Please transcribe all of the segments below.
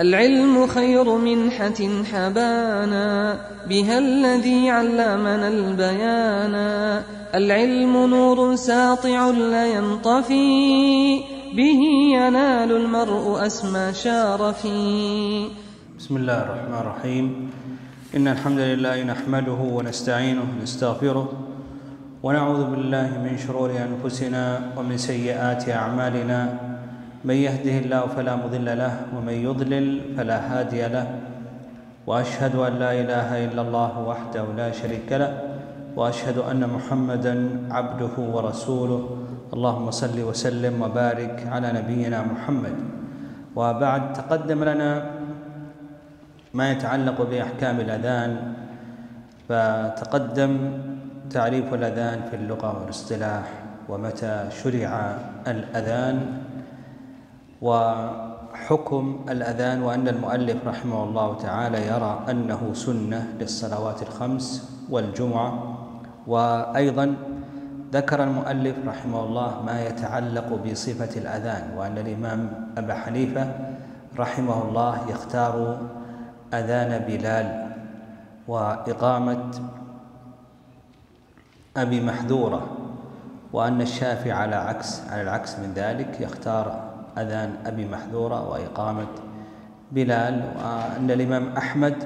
العلم خير منحة حبانا بها الذي علمنا البيانا العلم نور ساطع لا ينطفي به ينال المرء أسمى شارفي. بسم الله الرحمن الرحيم. إن الحمد لله نحمده ونستعينه ونستغفره ونعوذ بالله من شرور أنفسنا ومن سيئات أعمالنا. من يهده الله فلا مضل له ومن يضلل فلا هادي له. وأشهد أن لا إله إلا الله وحده لا شريك له وأشهد أن محمدا عبده ورسوله. اللهم صل وسلم وبارك على نبينا محمد. وبعد تقدم لنا ما يتعلق بأحكام الأذان فتقدم تعريف الأذان في اللغة والاصطلاح ومتى شرع الأذان. وحكم الأذان وأن المؤلف رحمه الله تعالى يرى أنه سنة للصلوات الخمس والجمعة. وأيضا ذكر المؤلف رحمه الله ما يتعلق بصفة الأذان وأن الإمام أبا حنيفة رحمه الله يختار أذان بلال وإقامة أبي محذورة وأن الشافعي على عكس على العكس من ذلك يختار أذان أبي محذورة وإقامة بلال وأن الإمام أحمد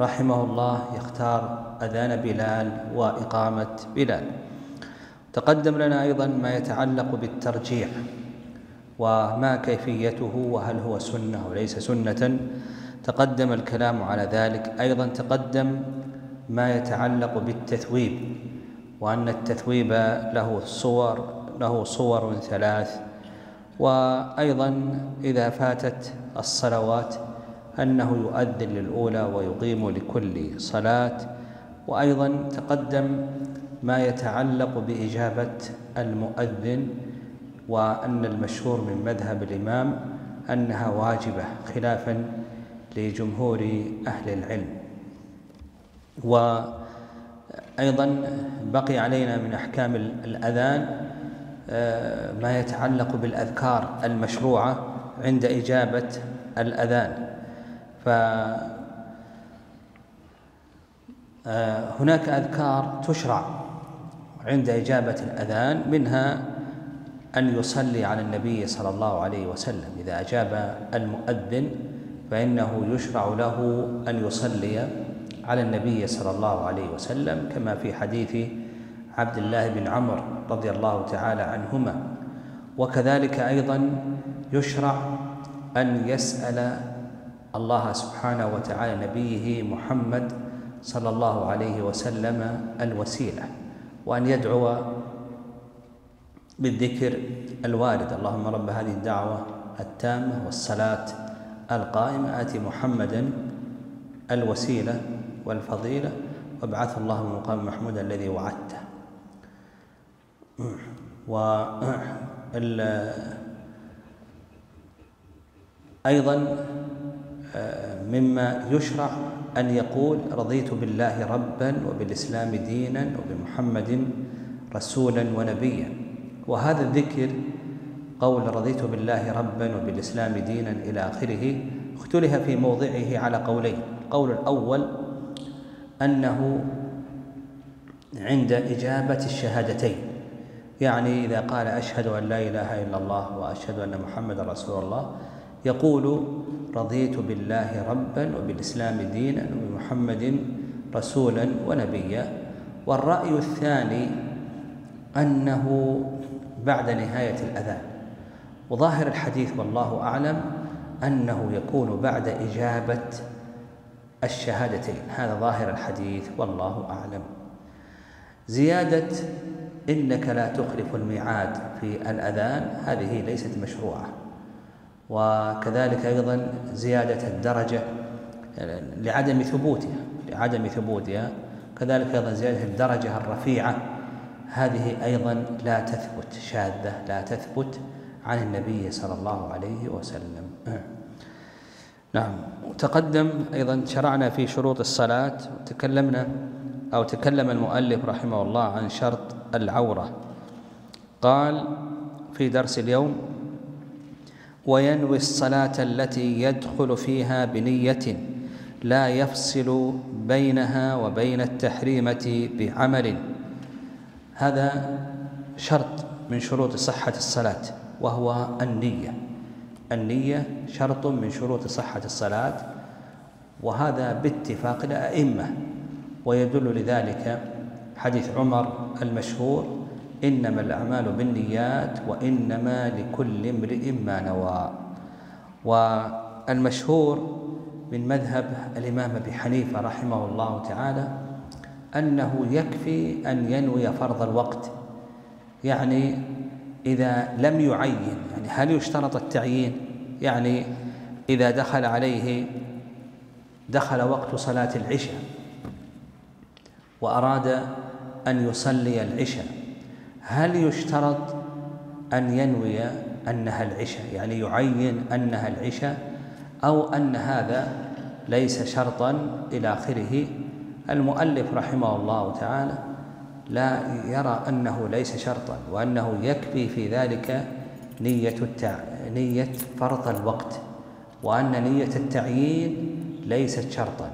رحمه الله يختار أذان بلال وإقامة بلال. تقدم لنا أيضا ما يتعلق بالترجيح وما كيفيته وهل هو سنة أو ليس سنة. تقدم الكلام على ذلك. أيضا تقدم ما يتعلق بالتثويب وأن التثويب له صور له صور ثلاث وأيضا إذا فاتت الصلوات أنه يؤذن للأولى ويقيم لكل صلاة وأيضا تقدم ما يتعلق بإجابة المؤذن وأن المشهور من مذهب الإمام أنها واجبة خلافا لجمهور أهل العلم. وأيضا بقي علينا من أحكام الأذان ما يتعلق بالأذكار المشروعة عند إجابة الأذان. فهناك آه، أذكار تشرع عند إجابة الأذان منها أن يصلي على النبي صلى الله عليه وسلم. إذا أجاب المؤذن فإنه يشرع له أن يصلي على النبي صلى الله عليه وسلم كما في حديث عبد الله بن عمرو رضي الله تعالى عنهما. وكذلك أيضا يشرع أن يسأل الله سبحانه وتعالى نبيه محمد صلى الله عليه وسلم الوسيلة وأن يدعو بالذكر الوارد. اللهم رب هذه الدعوة التامة والصلاة القائمة آت محمدا الوسيلة والفضيلة وابعث الله المقام محمودا الذي وعدته. و أيضا آه، مما يشرع أن يقول رضيت بالله ربا وبالإسلام دينا وبمحمد رسولا ونبيا. وهذا الذكر قول رضيت بالله ربا وبالإسلام دينا إلى آخره اختلف في موضعه على قولين. القول الأول أنه عند إجابة الشهادتين. يعني إذا قال أشهد أن لا إله إلا الله وأشهد أن محمد رسول الله يقول رضيت بالله ربا وبالإسلام دينا وبمحمد رسولا ونبيا. والرأي الثاني أنه بعد نهاية الأذان وظاهر الحديث والله أعلم أنه يكون بعد إجابة الشهادتين. هذا ظاهر الحديث والله أعلم. زيادة إنك لا تخلف الميعاد في الأذان. هذه ليست مشروعة. وكذلك أيضا زيادة الدرجة لعدم ثبوتها لعدم ثبوتها. كذلك أيضا زيادة الدرجة الرفيعة. هذه أيضا لا تثبت شاذة لا تثبت عن النبي صلى الله عليه وسلم. نعم تقدم أيضا شرعنا في شروط الصلاة وتكلمنا أو تكلم المؤلف رحمه الله عن شرط العورة. قال في درس اليوم وينوي الصلاة التي يدخل فيها بنية لا يفصل بينها وبين التحريمة بعمل. هذا شرط من شروط صحة الصلاة وهو النية. النية شرط من شروط صحة الصلاة وهذا باتفاق الأئمة. ويدل لذلك حديث عمر المشهور إنما الأعمال بالنيات وإنما لكل امرئ ما نوى. والمشهور من مذهب الإمام أبي حنيفة رحمه الله تعالى أنه يكفي أن ينوي فرض الوقت. يعني إذا لم يعين يعني هل يشترط التعيين؟ يعني إذا دخل عليه دخل وقت صلاة العشاء وأراد أن يصلي العشاء. هل يشترط أن ينوي أنها العشاء؟ يعني يعين أنها العشاء أو أن هذا ليس شرطا إلى آخره؟ المؤلف رحمه الله تعالى لا يرى أنه ليس شرطا وأنه يكفي في ذلك نية التع... نية فرض الوقت وأن نية التعيين ليست شرطا.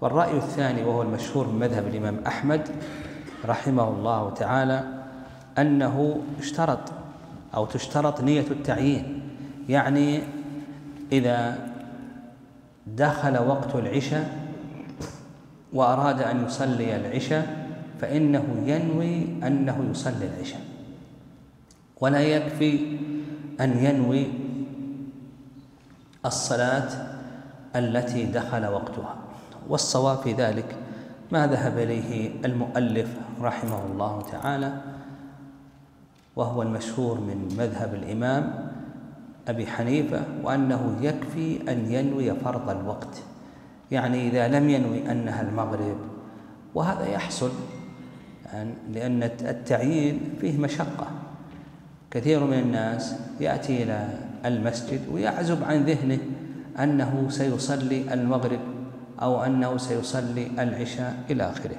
والرأي الثاني وهو المشهور من مذهب الإمام أحمد رحمه الله تعالى أنه اشترط أو تشترط نية التعيين يعني إذا دخل وقت العشاء وأراد أن يصلي العشاء فإنه ينوي أنه يصلي العشاء. ولا يكفي أن ينوي الصلاة التي دخل وقتها. والصواب في ذلك ما ذهب إليه المؤلف رحمه الله تعالى وهو المشهور من مذهب الإمام أبي حنيفة وأنه يكفي أن ينوي فرض الوقت. يعني إذا لم ينوي أنها المغرب وهذا يحصل لأن التعيين فيه مشقة. كثير من الناس يأتي إلى المسجد ويعزب عن ذهنه أنه سيصلي المغرب أو أنه سيصلي العشاء إلى آخره.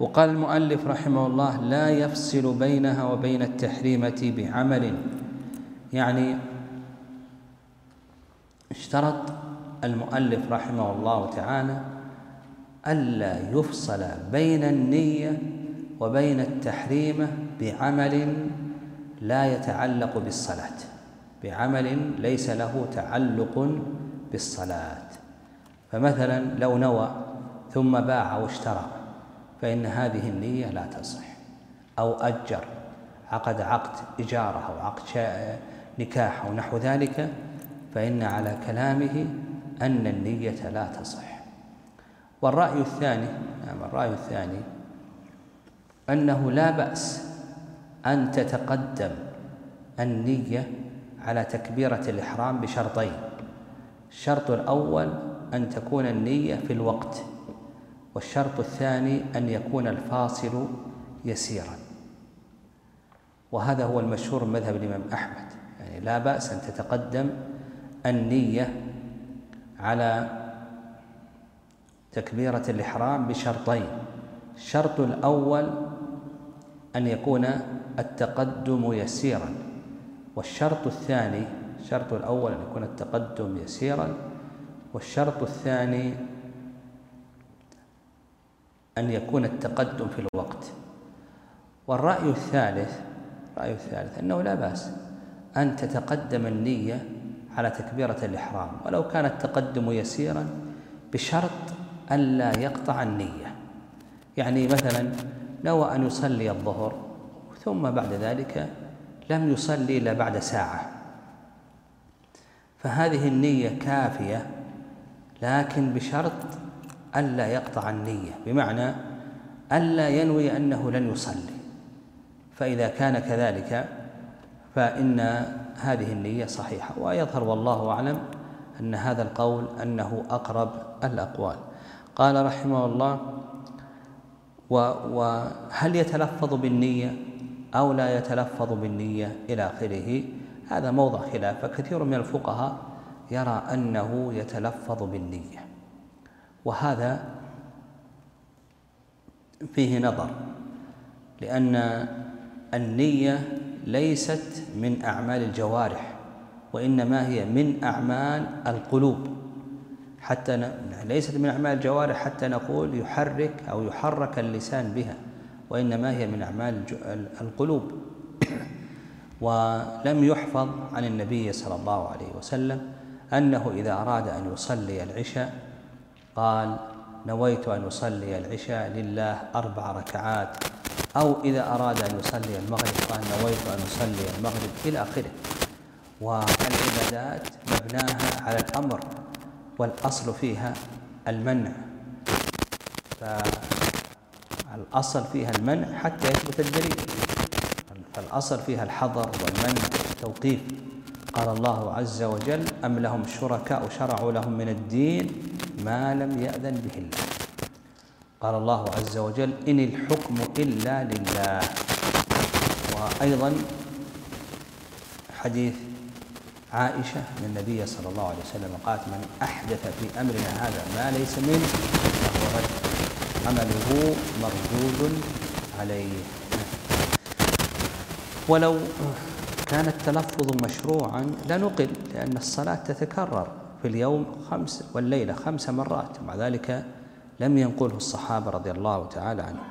وقال المؤلف رحمه الله لا يفصل بينها وبين التحريمة بعمل. يعني اشترط المؤلف رحمه الله تعالى ألا يفصل بين النية وبين التحريمة بعمل لا يتعلق بالصلاة. بعمل ليس له تعلق بالصلاة. فمثلا لو نوى ثم باع واشترى فإن هذه النية لا تصح. أو أجر عقد عقد إجارة أو عقد نكاح أو نحو ذلك فإن على كلامه أن النية لا تصح. والرأي الثاني نعم الرأي الثاني أنه لا بأس أن تتقدم النية على تكبيرة الإحرام بشرطين. الشرط الأول أن تكون النية في الوقت والشرط الثاني أن يكون الفاصل يسيرا. وهذا هو المشهور من مذهب الإمام أحمد. يعني لا بأس أن تتقدم النية على تكبيرة الإحرام بشرطين. الشرط الأول أن يكون التقدم يسيرا والشرط الثاني الشرط الأول أن يكون التقدم يسيرا والشرط الثاني أن يكون التقدم في الوقت. والرأي الثالث الرأي الثالث أنه لا بأس أن تتقدم النية على تكبيرة الإحرام ولو كان التقدم يسيرا بشرط ألا يقطع النية. يعني مثلا نوى أن يصلي الظهر ثم بعد ذلك لم يصلي إلا بعد ساعة. فهذه النية كافية لكن بشرط ألا يقطع النية بمعنى ألا ينوي أنه لن يصلي. فإذا كان كذلك فإن هذه النية صحيحة ويظهر والله أعلم أن هذا القول أنه أقرب الأقوال. قال رحمه الله وهل يتلفظ بالنية أو لا يتلفظ بالنية إلى آخره؟ هذا موضع خلاف فكثير من الفقهاء يرى أنه يتلفظ بالنية. وهذا فيه نظر لأن النية ليست من أعمال الجوارح وإنما هي من أعمال القلوب. حتى ن... ليست من أعمال الجوارح حتى نقول يحرك أو يحرك اللسان بها وإنما هي من أعمال القلوب. ولم يحفظ عن النبي صلى الله عليه وسلم أنه إذا أراد أن يصلي العشاء قال نويت أن أصلي العشاء لله أربع ركعات. أو إذا أراد أن يصلي المغرب قال نويت أن أصلي المغرب إلى آخره. والعبادات مبناها على الأمر والأصل فيها المنع. فالأصل فيها المنع حتى يثبت الدليل. فالأصل فيها الحظر والمنع والتوقيف. قال الله عز وجل أم لهم شركاء شرعوا لهم من الدين ما لم يأذن به الله. قال الله عز وجل إن الحكم إلا لله. وأيضا حديث عائشة أن النبي صلى الله عليه وسلم قالت من أحدث في أمرنا هذا ما ليس منه فهو رد عمله مردود عليه. ولو كان التلفظ مشروعا لنقل لأن الصلاة تتكرر في اليوم خمس والليلة خمس مرات ومع ذلك لم ينقله الصحابة رضي الله تعالى عنهم.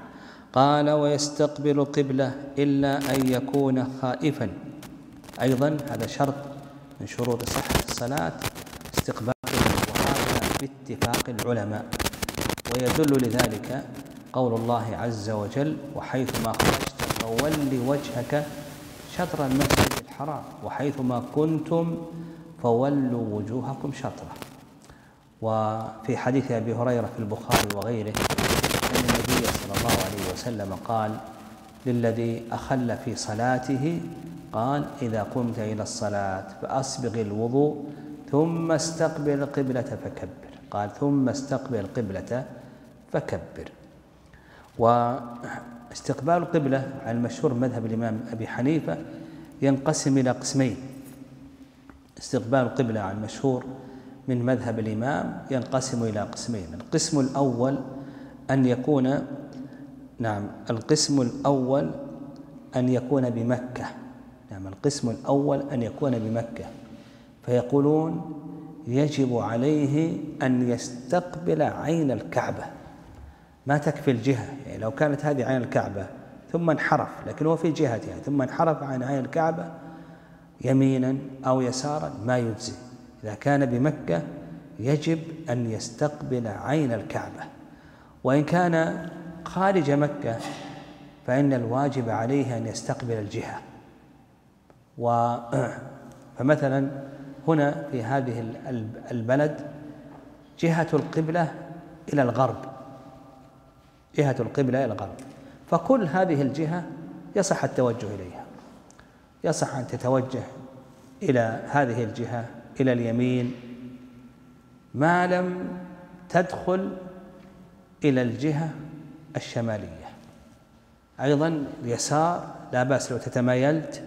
قال ويستقبل قبلة إلا أن يكون خائفا. أيضا هذا شرط من شروط صحة الصلاة استقبال وهذا باتفاق العلماء. ويدل لذلك قول الله عز وجل وحيثما خرجت فول وجهك شطر المسجد الحرام. وحيثما كنتم فولوا وجوهكم شطرة. وفي حديث أبي هريرة في البخاري وغيره أن النبي صلى الله عليه وسلم قال للذي أخل في صلاته قال إذا قمت إلى الصلاة فأسبغ الوضوء ثم استقبل القبلة فكبر. قال ثم استقبل القبلة فكبر. واستقبال القبلة على المشهور مذهب الإمام أبي حنيفة ينقسم إلى قسمين. استقبال القبلة على المشهور من مذهب الإمام ينقسم إلى قسمين. القسم الأول أن يكون نعم القسم الأول أن يكون بمكة. نعم القسم الأول أن يكون بمكة. فيقولون يجب عليه أن يستقبل عين الكعبة. ما تكفي الجهة. يعني لو كانت هذه عين الكعبة ثم انحرف لكن هو في جهتها ثم انحرف عن عين الكعبة يمينا أو يسارا ما يجزي إذا كان بمكة يجب أن يستقبل عين الكعبة. وإن كان خارج مكة فإن الواجب عليه أن يستقبل الجهة. و فمثلا هنا في هذه البلد جهة القبلة إلى الغرب. جهة القبلة إلى الغرب. فكل هذه الجهة يصح التوجه إليها. يصح أن تتوجه إلى هذه الجهة إلى اليمين ما لم تدخل إلى الجهة الشمالية. أيضا اليسار لا بأس لو تتمايلت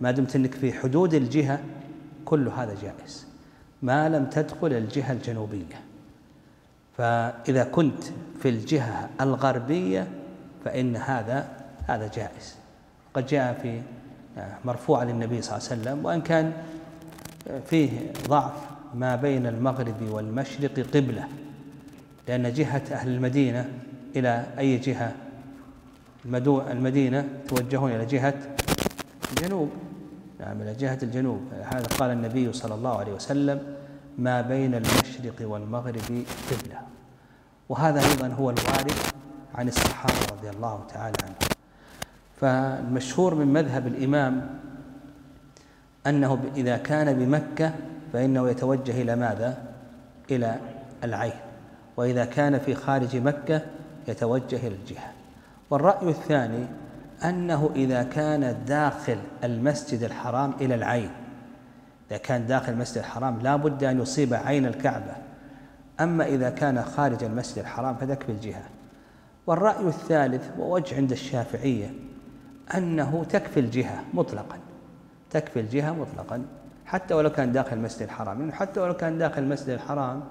ما دمت إنك في حدود الجهة كل هذا جائز. ما لم تدخل الجهة الجنوبية. فإذا كنت في الجهة الغربية فإن هذا هذا جائز. قد جاء في مرفوع للنبي صلى الله عليه وسلم وإن كان فيه ضعف ما بين المغرب والمشرق قبلة لأن جهة أهل المدينة إلى أي جهة؟ المدينة توجهون إلى جهة الجنوب. نعم إلى جهة الجنوب. هذا قال النبي صلى الله عليه وسلم ما بين المشرق والمغرب قبلة. وهذا أيضا هو الوارد عن الصحابة رضي الله تعالى عنهم. فالمشهور من مذهب الإمام أنه إذا كان بمكة فإنه يتوجه إلى ماذا؟ إلى العين. وإذا كان في خارج مكة يتوجه إلى الجهة. والرأي الثاني أنه إذا كان داخل المسجد الحرام إلى العين. إذا كان داخل المسجد الحرام لا بد أن يصيب عين الكعبة. أما إذا كان خارج المسجد الحرام فتكفي الجهة والرأي الثالث ووجه عند الشافعية أنه تكفي الجهة مطلقا. تكفي الجهة مطلقا. حتى ولو كان داخل المسجد الحرام لأنه حتى ولو كان داخل المسجد الحرام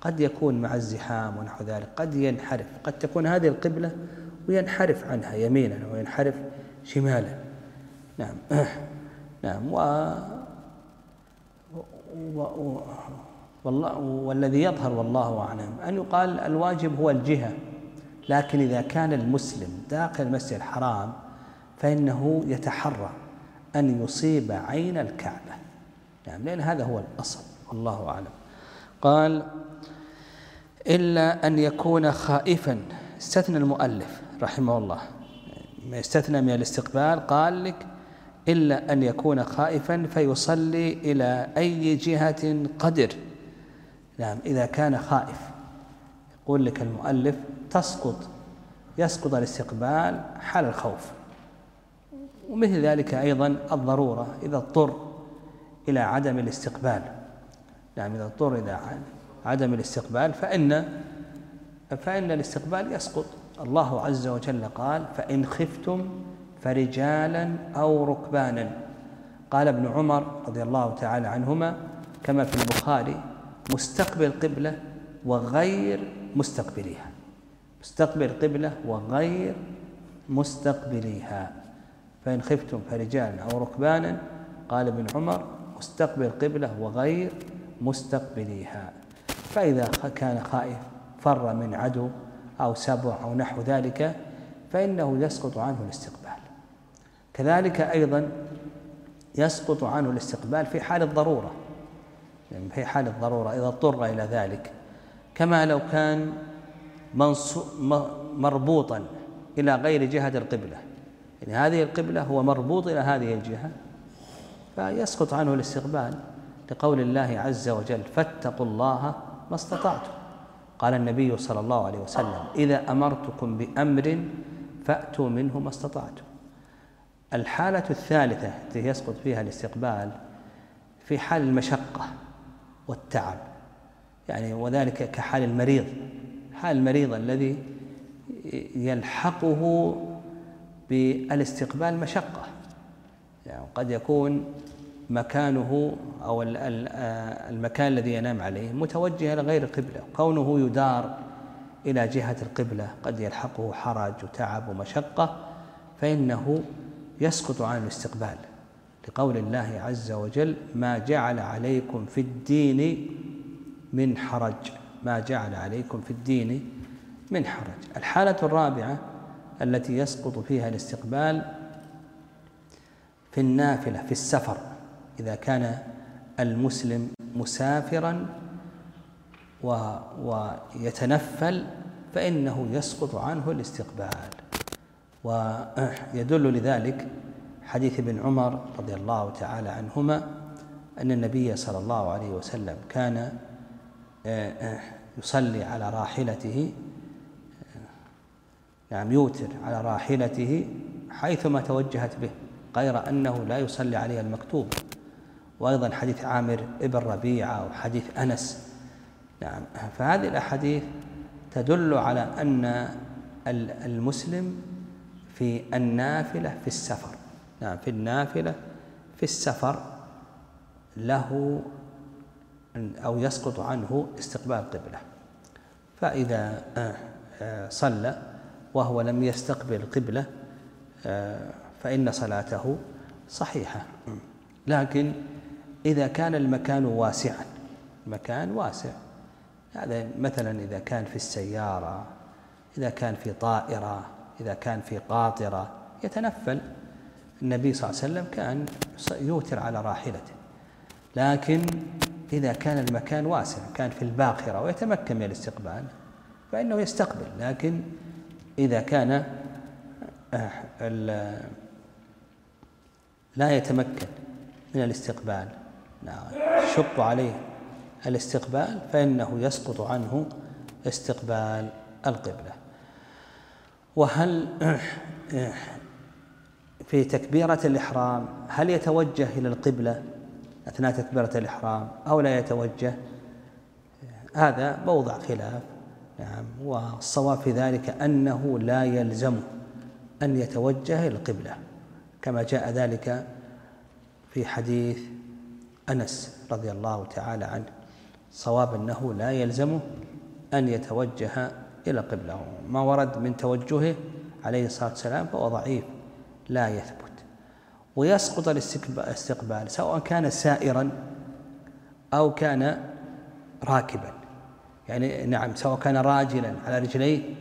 قد يكون مع الزحام ونحو ذلك قد ينحرف. قد تكون هذه القبلة وينحرف عنها يمينا وينحرف شمالا. نعم. نعم. و والله والذي يظهر والله أعلم أن يقال الواجب هو الجهة لكن إذا كان المسلم داخل المسجد الحرام فإنه يتحرى أن يصيب عين الكعبة. يعني لأن هذا هو الأصل والله أعلم. قال إلا أن يكون خائفا استثنى المؤلف رحمه الله. ما يستثنى من الاستقبال قال لك إلا أن يكون خائفا فيصلي إلى أي جهة قدر. نعم إذا كان خائف يقول لك المؤلف تسقط يسقط الاستقبال حال الخوف. ومثل ذلك أيضا الضرورة إذا اضطر إلى عدم الاستقبال. نعم إذا اضطر إلى عدم الاستقبال فإن فإن الاستقبال يسقط. الله عز وجل قال فإن خفتم فرجالا أو ركبانا. قال ابن عمر رضي الله تعالى عنهما كما في البخاري مستقبل قبلة وغير مستقبليها. مستقبل قبلة وغير مستقبليها. فإن خفتم فرجالا أو ركبانا قال ابن عمر مستقبل قبلة وغير مستقبليها. فإذا كان خائف فر من عدو أو سبع أو نحو ذلك فإنه يسقط عنه الاستقبال. كذلك أيضا يسقط عنه الاستقبال في حال الضرورة. يعني في حال الضرورة إذا اضطر إلى ذلك. كما لو كان مربوطا إلى غير جهة القبلة. يعني هذه القبلة هو مربوط إلى هذه الجهة. فيسقط عنه الاستقبال لقول الله عز وجل فاتقوا الله ما استطعتم قال النبي صلى الله عليه وسلم إذا أمرتكم بأمر فأتوا منه ما استطعتم الحالة الثالثة التي يسقط فيها الاستقبال في حال المشقة. والتعب. يعني وذلك كحال المريض. حال المريض الذي يلحقه بالاستقبال مشقة. يعني قد يكون مكانه أو المكان الذي ينام عليه متوجه إلى غير كونه يدار إلى جهة القبلة قد يلحقه حرج وتعب ومشقة فإنه يسقط عن الاستقبال. لقول الله عز وجل ما جعل عليكم في الدين من حرج. ما جعل عليكم في الدين من حرج. الحالة الرابعة التي يسقط فيها الاستقبال في النافلة في السفر. إذا كان المسلم مسافرا و ويتنفل فإنه يسقط عنه الاستقبال. ويدل لذلك حديث ابن عمر رضي الله تعالى عنهما أن النبي صلى الله عليه وسلم كان آه، آه، يصلي على راحلته نعم يوتر على راحلته حيثما توجهت به غير أنه لا يصلي عليها المكتوب. وأيضا حديث عامر ابن ربيعة وحديث أنس. نعم فهذه الأحاديث تدل على أن المسلم في النافلة في السفر. نعم في النافلة في السفر له أو يسقط عنه استقبال قبلة. فإذا آه، آه، صلى وهو لم يستقبل القبلة آه، فإن صلاته صحيحة. لكن إذا كان المكان واسعا المكان واسع. هذا مثلا إذا كان في السيارة إذا كان في طائرة إذا كان في قاطرة يتنفل. النبي صلى الله عليه وسلم كان يوتر على راحلته. لكن إذا كان المكان واسع كان في الباخرة ويتمكن من الاستقبال فإنه يستقبل. لكن إذا كان آه، لا يتمكن من الاستقبال شق عليه الاستقبال فإنه يسقط عنه استقبال القبلة. وهل في تكبيرة الإحرام هل يتوجه إلى القبلة أثناء تكبيرة الإحرام أو لا يتوجه؟ هذا موضع خلاف نعم والصواب في ذلك أنه لا يلزم أن يتوجه إلى القبلة كما جاء ذلك في حديث أنس رضي الله تعالى عنه صواب أنه لا يلزمه أن يتوجه إلى القبلة ما ورد من توجهه عليه الصلاة والسلام فهو ضعيف. لا يثبت. ويسقط الاستقبال سواء كان سائرا أو كان راكبا. يعني نعم سواء كان راجلا على رجليه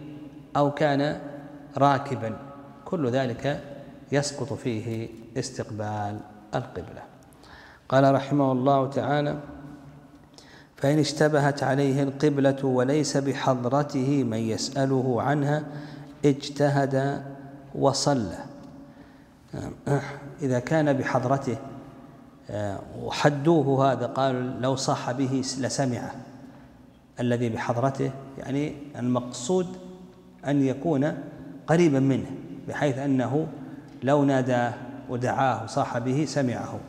أو كان راكبا. كل ذلك يسقط فيه استقبال القبلة. قال رحمه الله تعالى فإن اشتبهت عليه القبلة وليس بحضرته من يسأله عنها اجتهد وصلى. إذا كان بحضرته وحدوه هذا قالوا لو صح به لسمعه. الذي بحضرته يعني المقصود أن يكون قريبا منه بحيث أنه لو ناداه ودعاه صاح به سمعه.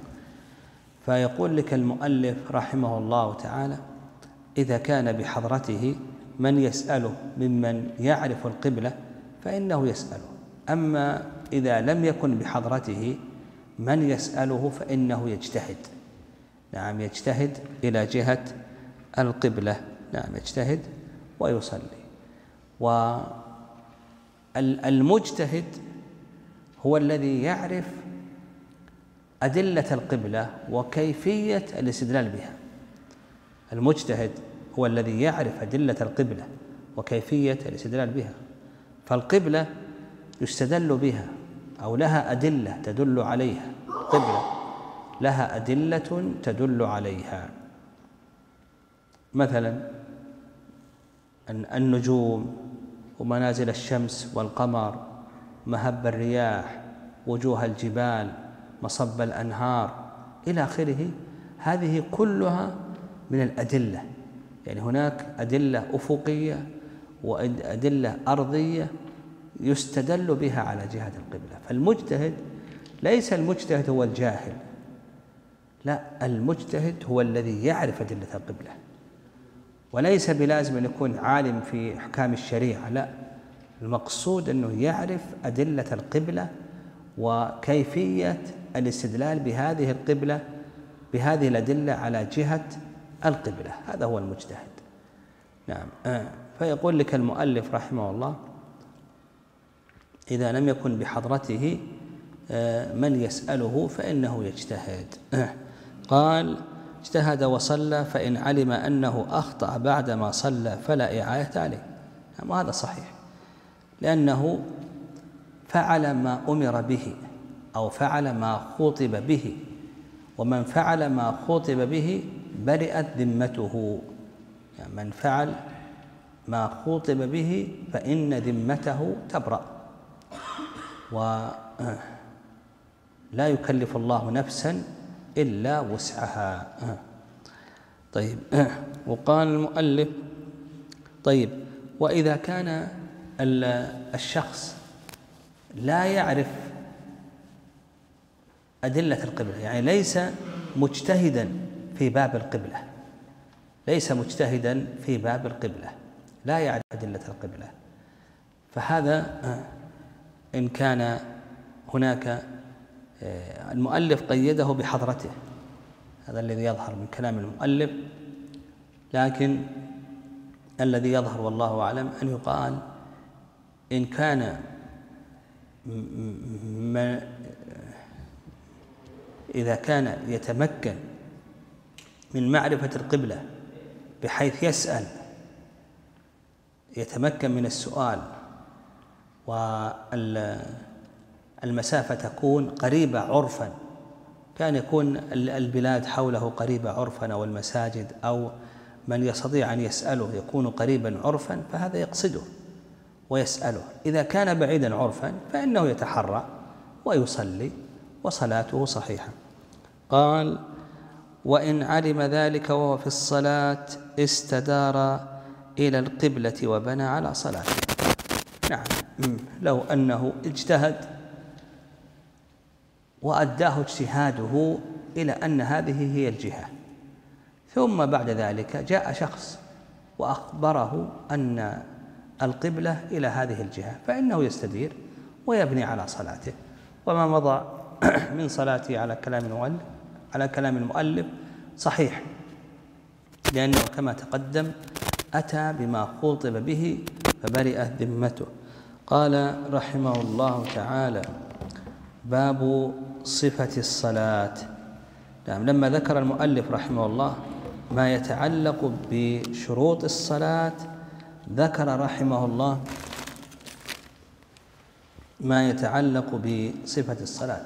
فيقول لك المؤلف رحمه الله تعالى إذا كان بحضرته من يسأله ممن يعرف القبلة فإنه يسأله. أما إذا لم يكن بحضرته من يسأله فإنه يجتهد. نعم يجتهد إلى جهة القبلة. نعم يجتهد ويصلي. والمجتهد هو الذي يعرف أدلة القبلة وكيفية الاستدلال بها. المجتهد هو الذي يعرف أدلة القبلة وكيفية الاستدلال بها. فالقبلة يستدل بها أو لها أدلة تدل عليها. قبلة. لها أدلة تدل عليها. مثلا النجوم ومنازل الشمس والقمر مهب الرياح وجوه الجبال مصب الأنهار إلى آخره هذه كلها من الأدلة. يعني هناك أدلة أفقية وأدلة أرضية يستدل بها على جهة القبلة. فالمجتهد ليس المجتهد هو الجاهل. لا المجتهد هو الذي يعرف أدلة القبلة. وليس بلازم أن يكون عالم في أحكام الشريعة لا. المقصود أنه يعرف أدلة القبلة وكيفية الاستدلال بهذه القبلة بهذه الأدلة على جهة القبلة. هذا هو المجتهد. نعم. آه. فيقول لك المؤلف رحمه الله إذا لم يكن بحضرته آه، من يسأله فإنه يجتهد. قال اجتهد وصلى فإن علم أنه أخطأ بعدما صلى فلا إعاية عليه. نعم هذا صحيح. لأنه فعل ما أمر به أو فعل ما خوطب به. ومن فعل ما خوطب به برئت ذمته. يعني من فعل ما خوطب به فإن ذمته تبرأ. ولا يكلف الله نفسا إلا وسعها. طيب. وقال المؤلف طيب وإذا كان الشخص لا يعرف أدلة القبلة يعني ليس مجتهدا في باب القبلة ليس مجتهدا في باب القبلة لا يعرف أدلة القبلة فهذا إن كان هناك آه، المؤلف قيده بحضرته. هذا الذي يظهر من كلام المؤلف. لكن الذي يظهر والله أعلم أن يقال إن كان ما إذا كان يتمكن من معرفة القبلة بحيث يسأل يتمكن من السؤال والمسافة تكون قريبة عرفا. كان يكون البلاد حوله قريبة عرفا أو المساجد أو من يستطيع أن يسأله يكون قريبا عرفا فهذا يقصده ويسأله. إذا كان بعيدا عرفا فإنه يتحرى ويصلي وصلاته صحيحة. قال وإن علم ذلك وهو في الصلاة استدار إلى القبلة وبنى على صلاته. نعم. لو أنه اجتهد وأداه اجتهاده إلى أن هذه هي الجهة. ثم بعد ذلك جاء شخص وأخبره أن القبلة إلى هذه الجهة فإنه يستدير ويبني على صلاته. وما مضى من صلاته على كلام على كلام المؤلف صحيح لأنه كما تقدم أتى بما خوطب به فبرئت ذمته. قال رحمه الله تعالى باب صفة الصلاة. نعم لما ذكر المؤلف رحمه الله ما يتعلق بشروط الصلاة ذكر رحمه الله ما يتعلق بصفة الصلاة.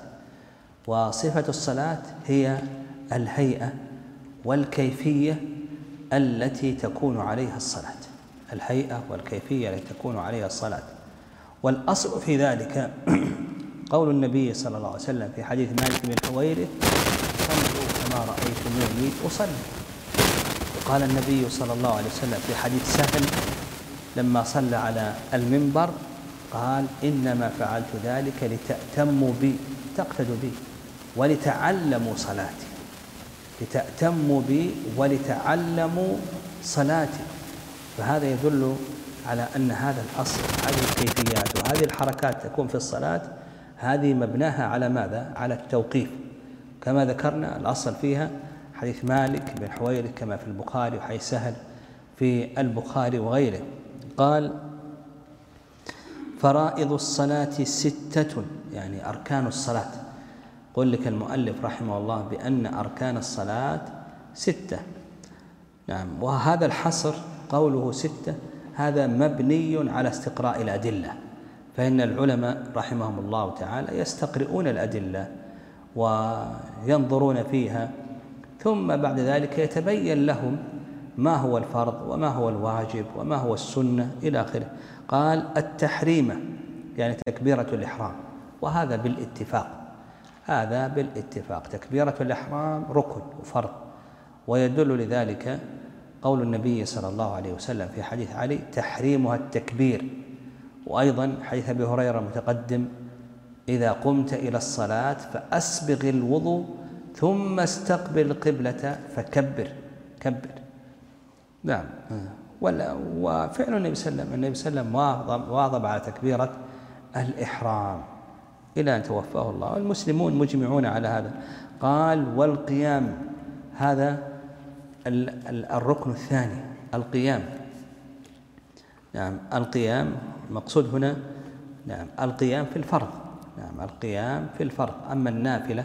وصفة الصلاة هي الهيئة والكيفية التي تكون عليها الصلاة. الهيئة والكيفية التي تكون عليها الصلاة. والأصل في ذلك قول النبي صلى الله عليه وسلم في حديث مالك بن حويرث صلوا كما رأيتموني أصلي. وقال النبي صلى الله عليه وسلم في حديث سهل لما صلى على المنبر قال إنما فعلت ذلك لتأتموا بي تقتدوا بي ولتعلموا صلاتي. لتأتموا بي ولتعلموا صلاتي. فهذا يدل على أن هذا الأصل هذه الكيفيات وهذه الحركات تكون في الصلاة هذه مبناها على ماذا؟ على التوقيف. كما ذكرنا الأصل فيها حديث مالك بن حويرث كما في البخاري وحديث سهل في البخاري وغيره. قال فرائض الصلاة ستة يعني أركان الصلاة. قل لك المؤلف رحمه الله بأن أركان الصلاة ستة. نعم وهذا الحصر قوله ستة هذا مبني على استقراء الأدلة. فإن العلماء رحمهم الله تعالى يستقرؤون الأدلة وينظرون فيها ثم بعد ذلك يتبين لهم ما هو الفرض وما هو الواجب وما هو السنة إلى آخره. قال التحريمة يعني تكبيرة الإحرام وهذا بالاتفاق. هذا بالاتفاق تكبيرة الإحرام ركن وفرض ويدل لذلك قول النبي صلى الله عليه وسلم في حديث علي تحريمها التكبير. وأيضا حديث أبي هريرة المتقدم إذا قمت إلى الصلاة فأسبغ الوضوء ثم استقبل القبلة فكبر كبر. نعم. وفعل النبي صلى الله عليه وسلم النبي صلى الله عليه وسلم واظب على تكبيرة الإحرام إلى أن توفاه الله. والمسلمون مجمعون على هذا. قال والقيام هذا الركن الثاني القيام. نعم القيام مقصود هنا نعم القيام في الفرض. نعم القيام في الفرض. أما النافلة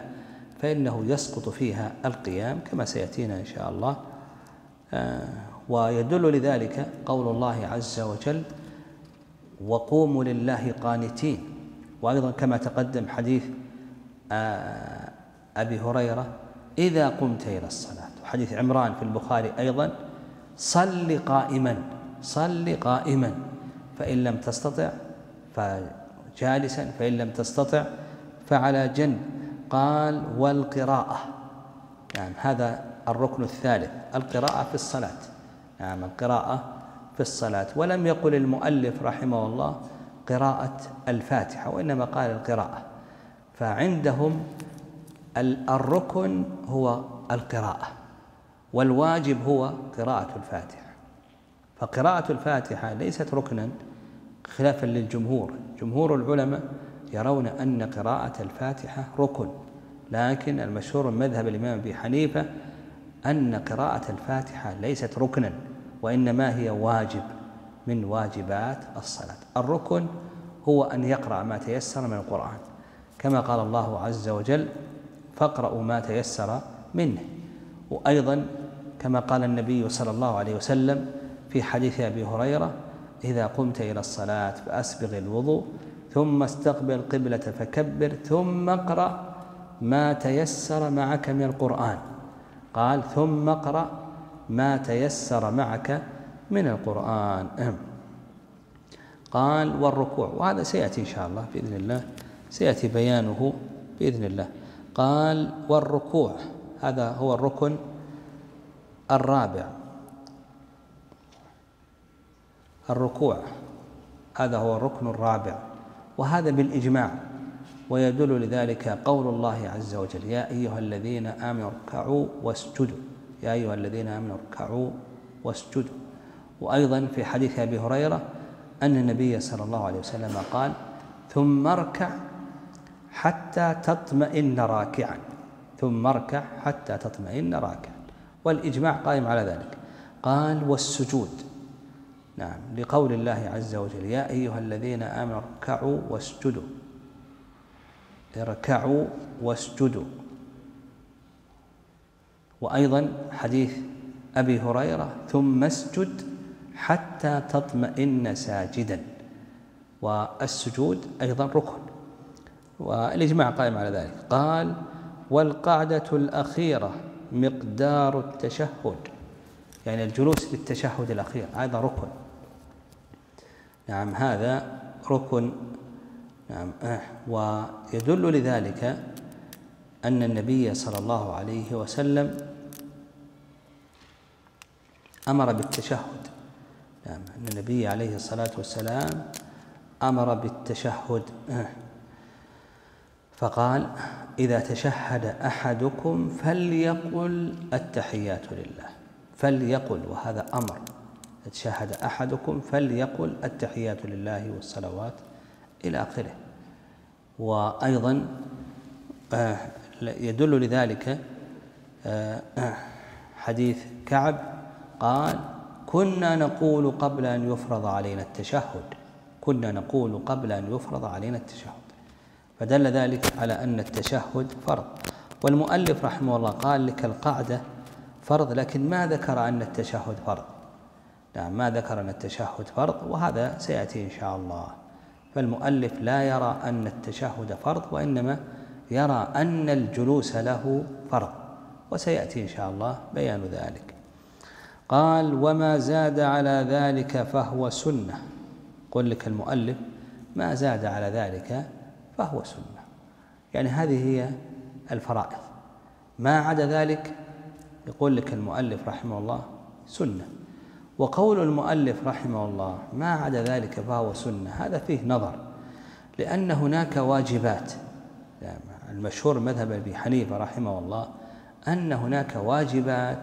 فإنه يسقط فيها القيام كما سيأتينا إن شاء الله. آه ويدل لذلك قول الله عز وجل وقوموا لله قانتين وأيضا كما تقدم حديث آه أبي هريرة إذا قمت إلى الصلاة وحديث عمران في البخاري أيضا صل قائما صل قائما فإن لم تستطع فجالسا فإن لم تستطع فعلى جنب. قال والقراءة. يعني هذا الركن الثالث القراءة في الصلاة. نعم يعني القراءة في الصلاة. ولم يقل المؤلف رحمه الله قراءة الفاتحة وإنما قال القراءة. فعندهم الركن هو القراءة. والواجب هو قراءة الفاتحة. فقراءة الفاتحة ليست ركنا خلافا للجمهور. جمهور العلماء يرون أن قراءة الفاتحة ركن لكن المشهور من مذهب الإمام أبي حنيفة أن قراءة الفاتحة ليست ركنا وإنما هي واجب من واجبات الصلاة. الركن هو أن يقرأ ما تيسر من القرآن. كما قال الله عز وجل فاقرأوا ما تيسر منه. وأيضا كما قال النبي صلى الله عليه وسلم في حديث أبي هريرة إذا قمت إلى الصلاة فأسبغ الوضوء ثم استقبل القبلة فكبر ثم اقرأ ما تيسر معك من القرآن. قال ثم اقرأ ما تيسر معك من القرآن. قال والركوع. وهذا سيأتي إن شاء الله بإذن الله. سيأتي بيانه بإذن الله. قال والركوع. هذا هو الركن الرابع. الركوع. هذا هو الركن الرابع. وهذا بالإجماع. ويدل لذلك قول الله عز وجل يا أيها الذين آمنوا اركعوا واسجدوا. يا أيها الذين آمنوا اركعوا واسجدوا. وأيضا في حديث أبي هريرة أن النبي صلى الله عليه وسلم قال ثم اركع حتى تطمئن راكعا. ثم اركع حتى تطمئن راكعا. والإجماع قائم على ذلك. قال والسجود. نعم. لقول الله عز وجل يا أيها الذين آمنوا اركعوا واسجدوا. اركعوا واسجدوا. وأيضا حديث أبي هريرة ثم اسجد حتى تطمئن ساجدا. والسجود أيضا ركن. والإجماع قائم على ذلك. قال والقعدة الأخيرة. مقدار التشهد يعني الجلوس للتشهد الأخير هذا ركن نعم هذا ركن نعم آه. ويدل لذلك أن النبي صلى الله عليه وسلم أمر بالتشهد نعم أن النبي عليه الصلاة والسلام أمر بالتشهد آه. فقال إذا تشهد أحدكم فليقل التحيات لله. فليقل وهذا أمر. تشهد أحدكم فليقل التحيات لله والصلوات إلى آخره. وأيضا آه، يدل لذلك آه، حديث كعب قال كنا نقول قبل أن يفرض علينا التشهد. كنا نقول قبل أن يفرض علينا التشهد. فدل ذلك على أن التشهد فرض. والمؤلف رحمه الله قال لك القعدة فرض لكن ما ذكر أن التشهد فرض؟ نعم ما ذكر أن التشهد فرض وهذا سيأتي إن شاء الله. فالمؤلف لا يرى أن التشهد فرض وإنما يرى أن الجلوس له فرض وسيأتي إن شاء الله بيان ذلك. قال وما زاد على ذلك فهو سنة. قل لك المؤلف ما زاد على ذلك فهو سنة. يعني هذه هي الفرائض. ما عدا ذلك يقول لك المؤلف رحمه الله سنة. وقول المؤلف رحمه الله ما عدا ذلك فهو سنة هذا فيه نظر. لأن هناك واجبات. المشهور مذهب أبي حنيفة رحمه الله أن هناك واجبات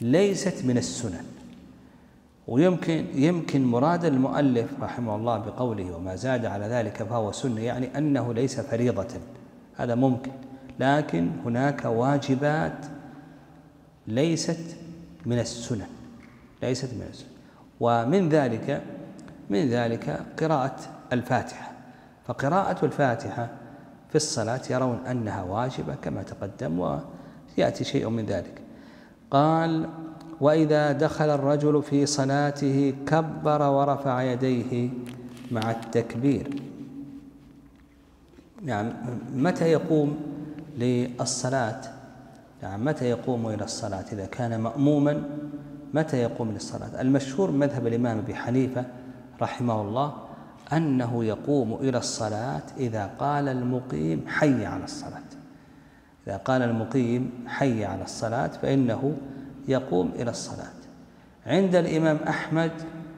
ليست من السنن. ويمكن يمكن مراد المؤلف رحمه الله بقوله وما زاد على ذلك فهو سنة يعني أنه ليس فريضة. هذا ممكن. لكن هناك واجبات ليست من السنن ليست من السنن ومن ذلك من ذلك قراءة الفاتحة. فقراءة الفاتحة في الصلاة يرون أنها واجبة كما تقدم ويأتي شيء من ذلك. قال وإذا دخل الرجل في صلاته كبر ورفع يديه مع التكبير. يعني متى يقوم للصلاة؟ يعني متى يقوم إلى الصلاة؟ إذا كان مأموما متى يقوم للصلاة؟ المشهور مذهب الإمام أبي حنيفة رحمه الله أنه يقوم إلى الصلاة إذا قال المقيم حي على الصلاة. إذا قال المقيم حي على الصلاة فإنه يقوم إلى الصلاة. عند الإمام أحمد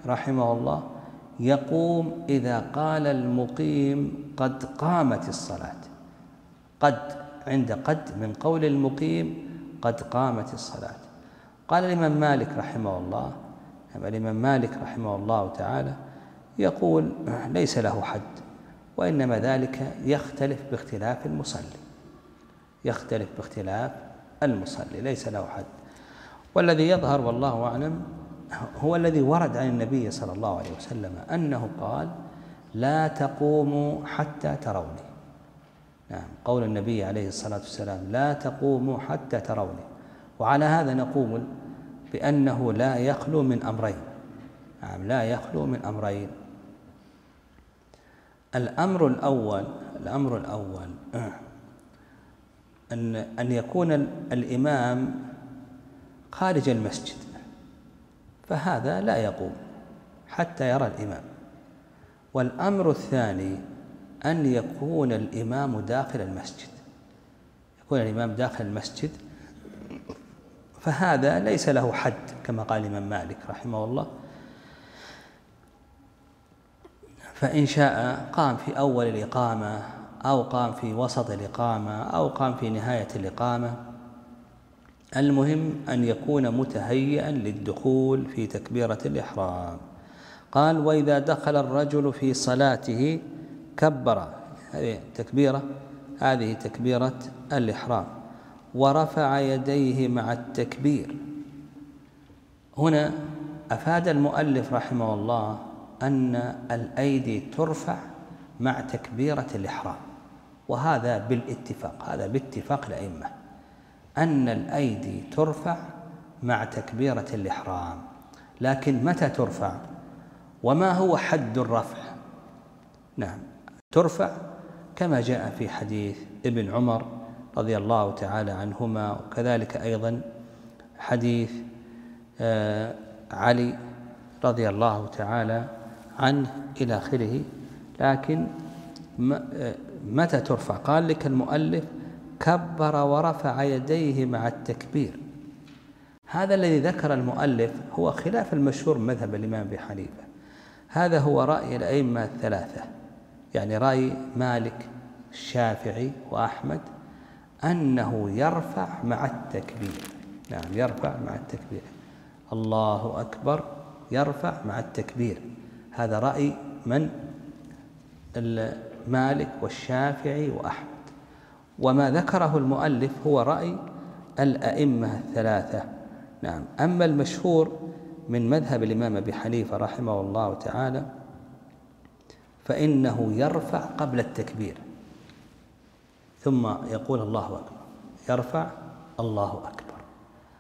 رحمه الله يقوم إذا قال المقيم قد قامت الصلاة. قد عند قد من قول المقيم قد قامت الصلاة. قال الإمام مالك رحمه الله الإمام مالك رحمه الله تعالى يقول ليس له حد وإنما ذلك يختلف باختلاف المصلي. يختلف باختلاف المصلي ليس له حد. والذي يظهر والله أعلم هو الذي ورد عن النبي صلى الله عليه وسلم أنه قال لا تقوموا حتى تروني. نعم قول النبي عليه الصلاة والسلام لا تقوموا حتى تروني. وعلى هذا نقول بأنه لا يخلو من أمرين. نعم لا يخلو من أمرين. الأمر الأول الأمر الأول أن أن يكون الإمام خارج المسجد. فهذا لا يقوم حتى يرى الإمام. والأمر الثاني أن يكون الإمام داخل المسجد. يكون الإمام داخل المسجد فهذا ليس له حد كما قال الإمام مالك رحمه الله. فإن شاء قام في أول الإقامة أو قام في وسط الإقامة أو قام في نهاية الإقامة. المهم أن يكون متهيئا للدخول في تكبيرة الإحرام. قال وإذا دخل الرجل في صلاته كبر. هذه تكبيرة هذه تكبيرة الإحرام. ورفع يديه مع التكبير. هنا أفاد المؤلف رحمه الله أن الأيدي ترفع مع تكبيرة الإحرام وهذا بالاتفاق هذا باتفاق الأئمة. أن الأيدي ترفع مع تكبيرة الإحرام. لكن متى ترفع؟ وما هو حد الرفع؟ نعم ترفع كما جاء في حديث ابن عمر رضي الله تعالى عنهما وكذلك أيضا حديث آه، علي رضي الله تعالى عنه إلى آخره. لكن آه، متى ترفع؟ قال لك المؤلف كبر ورفع يديه مع التكبير. هذا الذي ذكر المؤلف هو خلاف المشهور مذهب الإمام أبي حنيفة. هذا هو رأي الأئمة الثلاثة يعني رأي مالك الشافعي وأحمد أنه يرفع مع التكبير. نعم يرفع مع التكبير. الله أكبر يرفع مع التكبير. هذا رأي من؟ مالك والشافعي وأحمد. وما ذكره المؤلف هو رأي الأئمة الثلاثة. نعم. أما المشهور من مذهب الإمام أبي حنيفة رحمه الله تعالى فإنه يرفع قبل التكبير. ثم يقول الله أكبر. يرفع الله أكبر.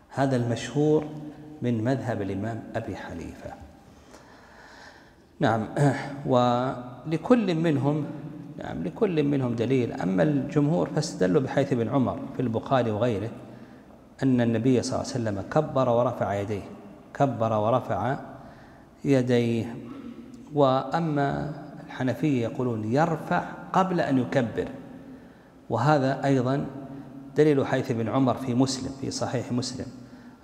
هذا المشهور من مذهب الإمام أبي حنيفة. نعم. ولكل منهم نعم لكل منهم دليل. أما الجمهور فاستدلوا بحيث ابن عمر في البخاري وغيره أن النبي صلى الله عليه وسلم كبر ورفع يديه كبر ورفع يديه. وأما الحنفية يقولون يرفع قبل أن يكبر. وهذا أيضا دليل حيث ابن عمر في مسلم في صحيح مسلم.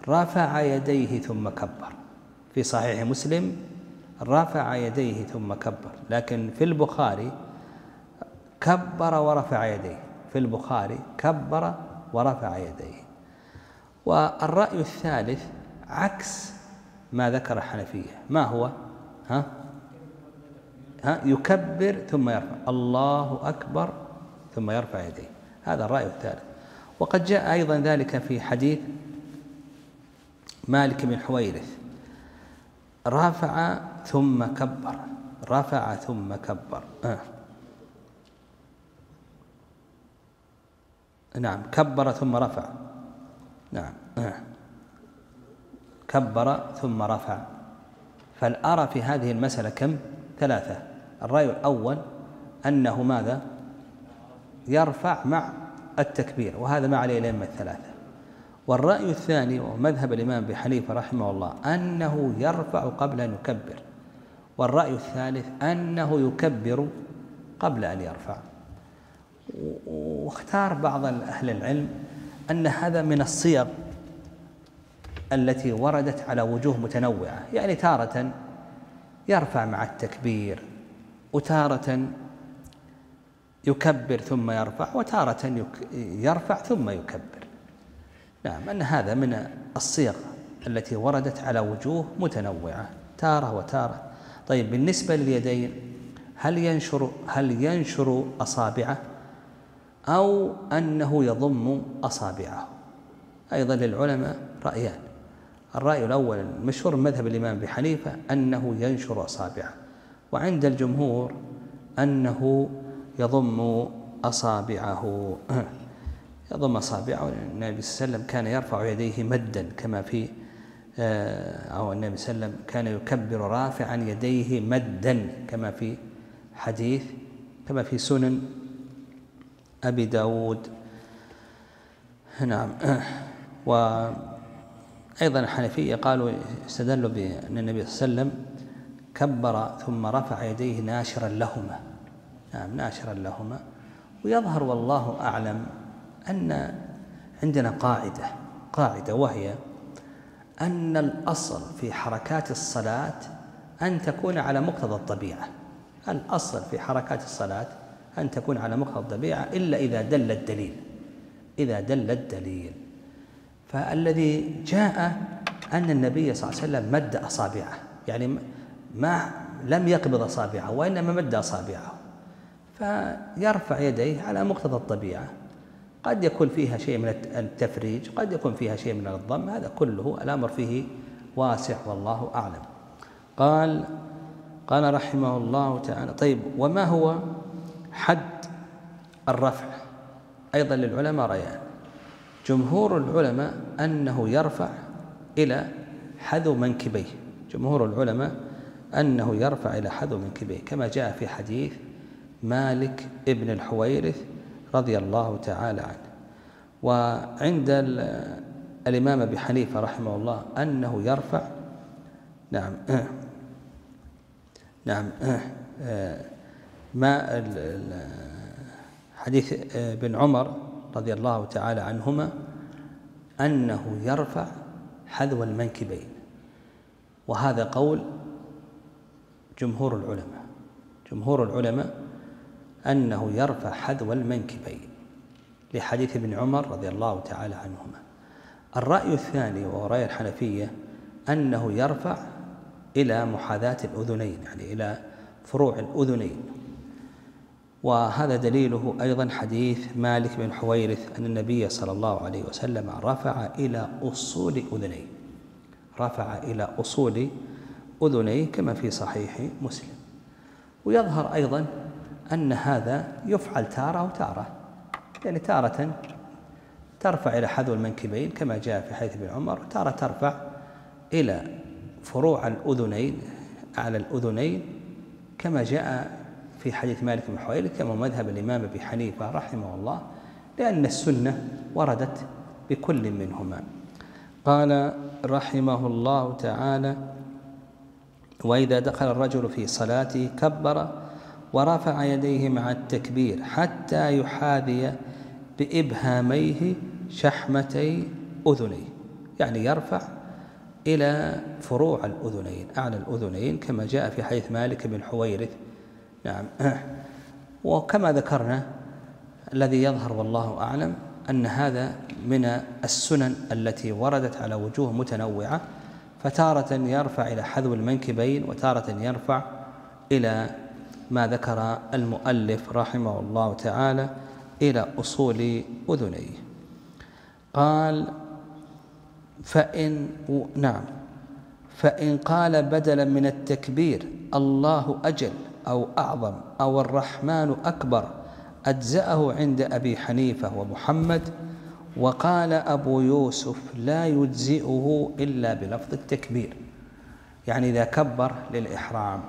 رفع يديه ثم كبر. في صحيح مسلم رفع يديه ثم كبر. لكن في البخاري كبر ورفع يديه. في البخاري كبر ورفع يديه. والرأي الثالث عكس ما ذكر الحنفية. ما هو؟ ها؟ ها؟ يكبر ثم يرفع. الله أكبر ثم يرفع يديه. هذا الرأي الثالث. وقد جاء أيضا ذلك في حديث مالك بن حويرث. رفع ثم كبر. رفع ثم كبر. آه. نعم كبر ثم رفع. نعم آه. كبر ثم رفع. فالأرى في هذه المسألة كم؟ ثلاثة. الرأي الأول أنه ماذا؟ يرفع مع التكبير وهذا ما عليه الأئمة الثلاثة. والرأي الثاني ومذهب الإمام أبي حنيفة رحمه الله أنه يرفع قبل أن يكبر. والرأي الثالث أنه يكبر قبل أن يرفع. واختار بعض أهل العلم أن هذا من الصيغ التي وردت على وجوه متنوعة يعني تارة يرفع مع التكبير وتارة يكبر ثم يرفع وتارة يرفع ثم يكبر. نعم أن هذا من الصيغ التي وردت على وجوه متنوعة تارة وتارة. طيب بالنسبة لليدين هل ينشر هل ينشر أصابعه؟ أو أنه يضم أصابعه. أيضا للعلماء رأيان. الرأي الأول المشهور مذهب الإمام أبي حنيفة أنه ينشر أصابعه وعند الجمهور أنه يضم أصابعه. يضم أصابعه النبي صلى الله عليه وسلم كان يرفع يديه مدا كما في آه، أو النبي صلى الله عليه وسلم كان يكبر رافعا يديه مدا كما في حديث كما في سنن أبي داود. نعم. وأيضا الحنفية قالوا استدلوا بأن النبي صلى الله عليه وسلم كبر ثم رفع يديه ناشرا لهما. نعم ناشرا لهما. ويظهر والله أعلم أن عندنا قاعدة قاعدة وهي أن الأصل في حركات الصلاة أن تكون على مقتضى الطبيعة. الأصل في حركات الصلاة أن تكون على مقتضى الطبيعة إلا إذا دل الدليل. إذا دل الدليل. فالذي جاء أن النبي صلى الله عليه وسلم مد أصابعه. يعني ما لم يقبض أصابعه وإنما مد أصابعه. فيرفع يديه على مقتضى الطبيعة. قد يكون فيها شيء من التفريج قد يكون فيها شيء من الضم. هذا كله الأمر فيه واسع والله أعلم. قال قال رحمه الله تعالى طيب وما هو؟ حد الرفع. أيضا للعلماء ريان. جمهور العلماء أنه يرفع إلى حذو منكبيه. جمهور العلماء أنه يرفع إلى حذو منكبيه. كما جاء في حديث مالك ابن الحويرث رضي الله تعالى عنه. وعند الإمام أبي حنيفة رحمه الله أنه يرفع. نعم. نعم. ما حديث ابن عمر رضي الله تعالى عنهما أنه يرفع حذو المنكبين. وهذا قول جمهور العلماء. جمهور العلماء أنه يرفع حذو المنكبين لحديث ابن عمر رضي الله تعالى عنهما. الرأي الثاني وهو رأي الحنفية أنه يرفع إلى محاذاة الأذنين يعني إلى فروع الأذنين. وهذا دليله أيضا حديث مالك بن حويرث أن النبي صلى الله عليه وسلم رفع إلى أصول أذنيه. رفع إلى أصول أذنيه كما في صحيح مسلم. ويظهر أيضا أن هذا يفعل تارة وتارة يعني تارة ترفع إلى حذو المنكبين كما جاء في حديث ابن عمر. تارة ترفع إلى فروع الأذنين أعلى الأذنين كما جاء في حديث مالك بن حويرث كما مذهب الإمام أبي حنيفة رحمه الله لأن السنة وردت بكل منهما. قال رحمه الله تعالى وإذا دخل الرجل في صلاته كبر ورفع يديه مع التكبير حتى يحاذي بإبهاميه شحمتي أذنيه. يعني يرفع إلى فروع الأذنين أعلى الأذنين كما جاء في حديث مالك بن حويرث نعم. وكما ذكرنا الذي يظهر والله أعلم أن هذا من السنن التي وردت على وجوه متنوعة فتارة يرفع إلى حذو المنكبين وتارة يرفع إلى ما ذكر المؤلف رحمه الله تعالى إلى أصول أذنيه. قال فإن نعم. فإن قال بدلا من التكبير الله أجل. أو أعظم أو الرحمن أكبر أجزأه عند أبي حنيفة ومحمد وقال أبو يوسف لا يجزئه إلا بلفظ التكبير. يعني إذا كبر للإحرام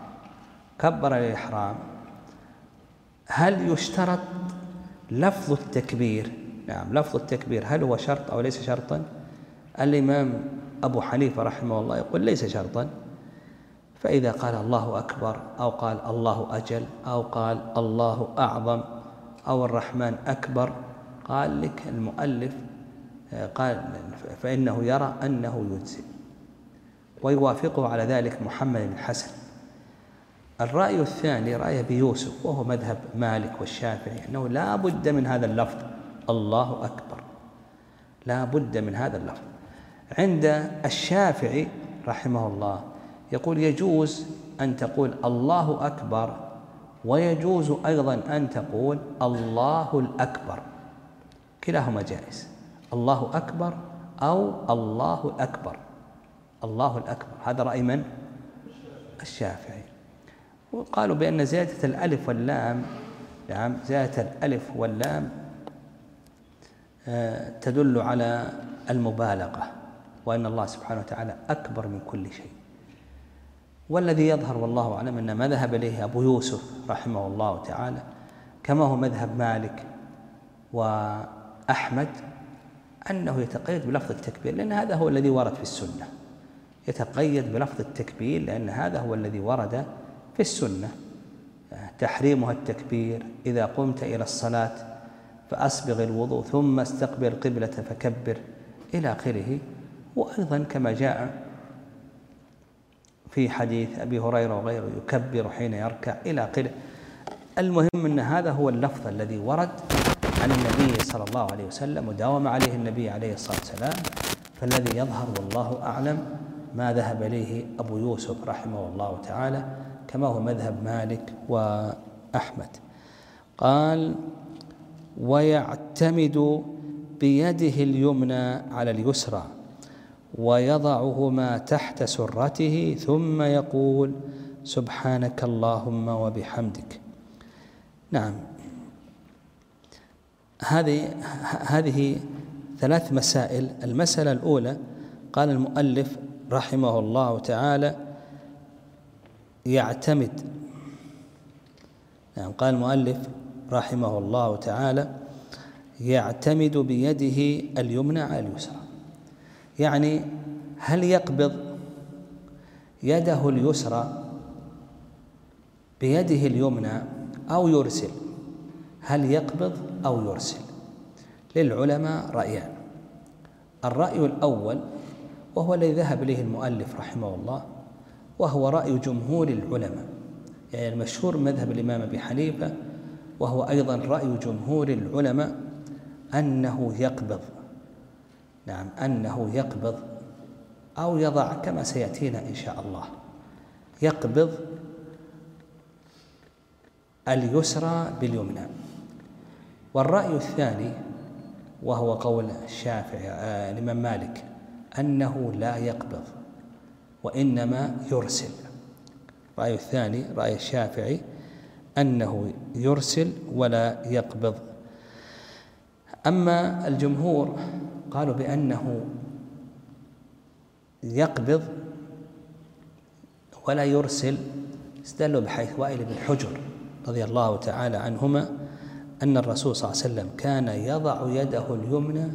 كبر للإحرام هل يشترط لفظ التكبير؟ نعم لفظ التكبير هل هو شرط أو ليس شرطا؟ الإمام أبو حنيفة رحمه الله يقول ليس شرطا. فإذا قال الله أكبر أو قال الله أجل أو قال الله أعظم أو الرحمن أكبر قال لك المؤلف قال فإنه يرى أنه يجزي ويوافقه على ذلك محمد بن حسن. الرأي الثاني رأي أبي يوسف وهو مذهب مالك والشافعي أنه لا بد من هذا اللفظ الله أكبر. لا بد من هذا اللفظ. عند الشافعي رحمه الله يقول يجوز أن تقول الله أكبر ويجوز أيضا أن تقول الله الأكبر. كلاهما جائز. الله أكبر أو الله أكبر الله الأكبر. هذا رأي من؟ الشافعي. وقالوا بأن زيادة الألف واللام نعم زيادة الألف واللام آه، تدل على المبالغة وأن الله سبحانه وتعالى أكبر من كل شيء. والذي يظهر والله أعلم أن ما ذهب إليه أبو يوسف رحمه الله تعالى كما هو مذهب مالك وأحمد أنه يتقيد بلفظ التكبير لأن هذا هو الذي ورد في السنة. يتقيد بلفظ التكبير لأن هذا هو الذي ورد في السنة. تحريمها التكبير إذا قمت إلى الصلاة فأسبغ الوضوء ثم استقبل القبلة فكبر إلى آخره. وأيضا كما جاء في حديث أبي هريرة وغيره يكبر حين يركع إلى آخره المهم أن هذا هو اللفظ الذي ورد عن النبي صلى الله عليه وسلم وداوم عليه النبي عليه الصلاة والسلام فالذي يظهر والله أعلم ما ذهب إليه أبو يوسف رحمه الله تعالى كما هو مذهب مالك وأحمد. قال ويعتمد بيده اليمنى على اليسرى. ويضعهما تحت سرته ثم يقول سبحانك اللهم وبحمدك. نعم. هذه هذه ثلاث مسائل. المسألة الأولى قال المؤلف رحمه الله تعالى يعتمد. نعم قال المؤلف رحمه الله تعالى يعتمد بيده اليمنى على اليسرى. يعني هل يقبض يده اليسرى بيده اليمنى أو يرسل؟ هل يقبض أو يرسل؟ للعلماء رأيان. الرأي الأول وهو الذي ذهب إليه المؤلف رحمه الله وهو رأي جمهور العلماء يعني المشهور مذهب الإمام أبي حنيفة وهو أيضا رأي جمهور العلماء أنه يقبض. نعم أنه يقبض أو يضع كما سيأتينا إن شاء الله. يقبض اليسرى باليمنى. والرأي الثاني وهو قول الشافعي آه الإمام مالك أنه لا يقبض وإنما يرسل. الراي الثاني رأي الشافعي أنه يرسل ولا يقبض. أما الجمهور قالوا بأنه يقبض ولا يرسل استدلوا بحيث وائل بن حجر رضي الله تعالى عنهما أن الرسول صلى الله عليه وسلم كان يضع يده اليمنى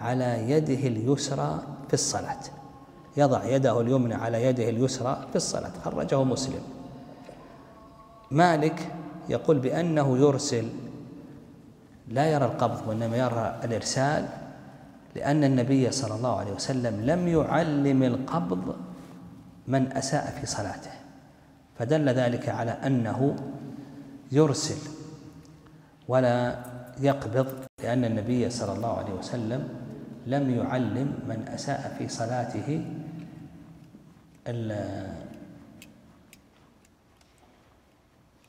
على يده اليسرى في الصلاة. يضع يده اليمنى على يده اليسرى في الصلاة. خرجه مسلم. مالك يقول بأنه يرسل لا يرى القبض وإنما يرى الإرسال لأن النبي صلى الله عليه وسلم لم يعلم القبض من أساء في صلاته. فدل ذلك على أنه يرسل ولا يقبض لأن النبي صلى الله عليه وسلم لم يعلم من أساء في صلاته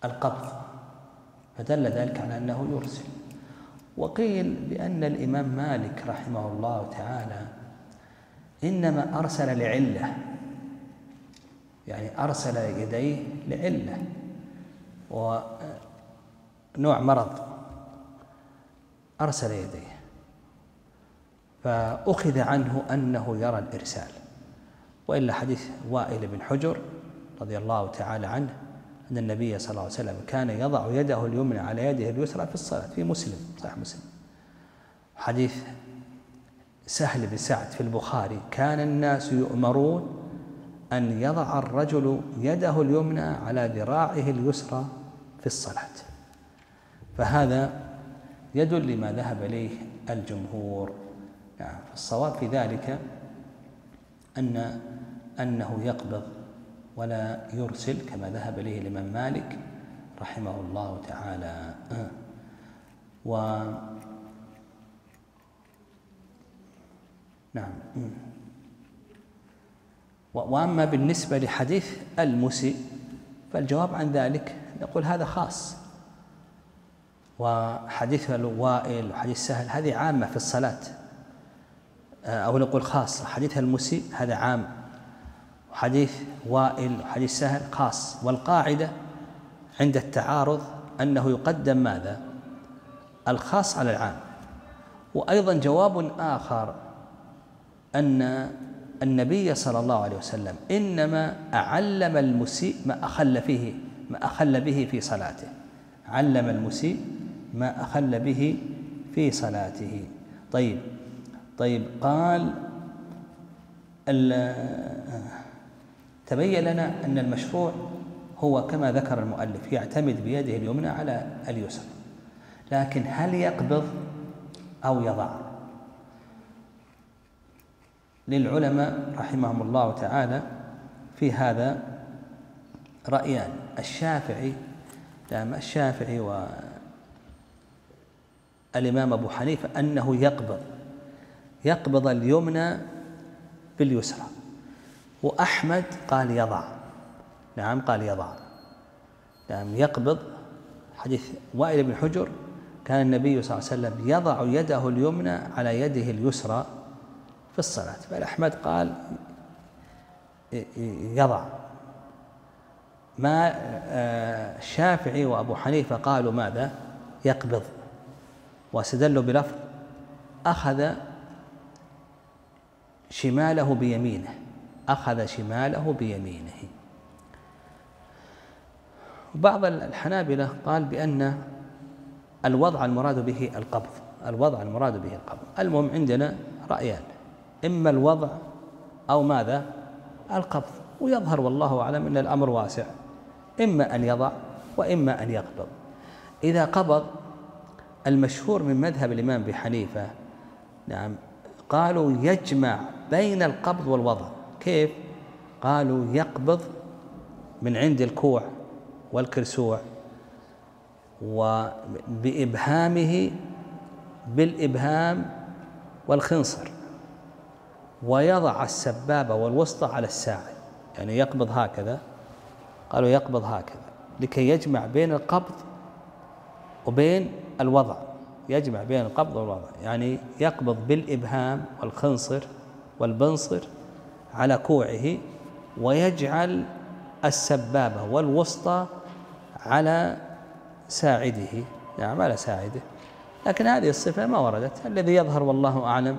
القبض. فدل ذلك على أنه يرسل. وقيل بأن الإمام مالك رحمه الله تعالى إنما أرسل لعلة يعني أرسل يديه لعلة ونوع مرض أرسل يديه فأخذ عنه أنه يرى الإرسال وإلا حديث وائل بن حجر رضي الله تعالى عنه أن النبي صلى الله عليه وسلم كان يضع يده اليمنى على يده اليسرى في الصلاة في مسلم صحيح مسلم. حديث سهل بن سعد في البخاري كان الناس يؤمرون أن يضع الرجل يده اليمنى على ذراعه اليسرى في الصلاة. فهذا يدل لما ذهب إليه الجمهور. يعني الصواب في ذلك أن أنه يقبض ولا يرسل كما ذهب إليه الإمام مالك رحمه الله تعالى. و نعم. وأما بالنسبة لحديث المسيء فالجواب عن ذلك نقول هذا خاص. وحديث الوائل وحديث سهل هذه عامة في الصلاة. أو نقول خاصة حديث المسيء هذا عام. وحديث وائل وحديث سهل خاص. والقاعدة عند التعارض أنه يقدم ماذا؟ الخاص على العام. وأيضا جواب آخر أن النبي صلى الله عليه وسلم إنما علم المسيء ما أخل فيه ما أخل به في صلاته. علم المسيء ما أخل به في صلاته. طيب طيب قال تبين لنا أن المشروع هو كما ذكر المؤلف يعتمد بيده اليمنى على اليسرى لكن هل يقبض أو يضع؟ للعلماء رحمهم الله تعالى في هذا رأيان. الشافعي نعم الشافعي والإمام أبو حنيفة أنه يقبض يقبض اليمنى باليسرى. وأحمد قال يضع. نعم قال يضع. نعم يقبض. حديث وائل بن حجر كان النبي صلى الله عليه وسلم يضع يده اليمنى على يده اليسرى في الصلاة. بل أحمد قال يضع. ما آه، الشافعي وأبو حنيفة قالوا ماذا؟ يقبض. واستدلوا بلفظ أخذ شماله بيمينه. أخذ شماله بيمينه. بعض الحنابلة قال بأن الوضع المراد به القبض الوضع المراد به القبض. المهم عندنا رأيان إما الوضع أو ماذا؟ القبض. ويظهر والله أعلم أن الأمر واسع إما أن يضع وإما أن يقبض. إذا قبض المشهور من مذهب الإمام أبي حنيفة نعم قالوا يجمع بين القبض والوضع. كيف؟ قالوا يقبض من عند الكوع والكرسوع وبإبهامه بالإبهام والخنصر. ويضع السبابة والوسطى على الساعد يعني يقبض هكذا. قالوا يقبض هكذا. لكي يجمع بين القبض وبين الوضع. يجمع بين القبض والوضع. يعني يقبض بالإبهام والخنصر والبنصر على كوعه ويجعل السبابة والوسطى على ساعده. نعم على ساعده. لكن هذه الصفة ما وردت. الذي يظهر والله أعلم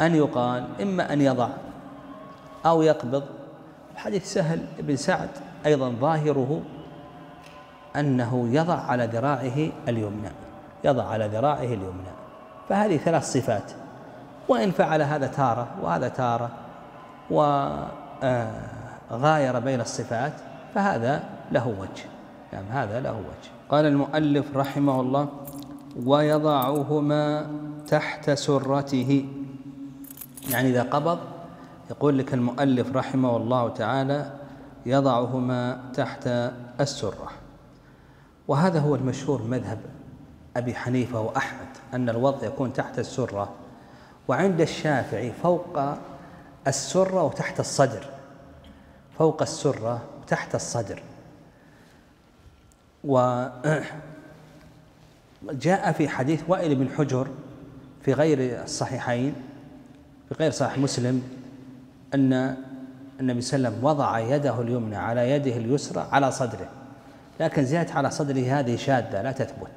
أن يقال إما أن يضع أو يقبض. حديث سهل بن سعد أيضا ظاهره أنه يضع على ذراعه اليمنى يضع على ذراعه اليمنى. فهذه ثلاث صفات. وإن فعل هذا تارة وهذا تارة وغاير بين الصفات فهذا له وجه. نعم هذا له وجه. قال المؤلف رحمه الله ويضعهما تحت سرته. يعني إذا قبض يقول لك المؤلف رحمه الله تعالى يضعهما تحت السرة. وهذا هو المشهور مذهب أبي حنيفة وأحمد أن الوضع يكون تحت السرة. وعند الشافعي فوق السرة وتحت الصدر. فوق السرة وتحت الصدر. وجاء في حديث وائل بن حجر في غير الصحيحين في غير صحيح مسلم أن النبي صلى الله عليه وسلم وضع يده اليمنى على يده اليسرى على صدره. لكن زيادة على صدره هذه شاذة لا تثبت.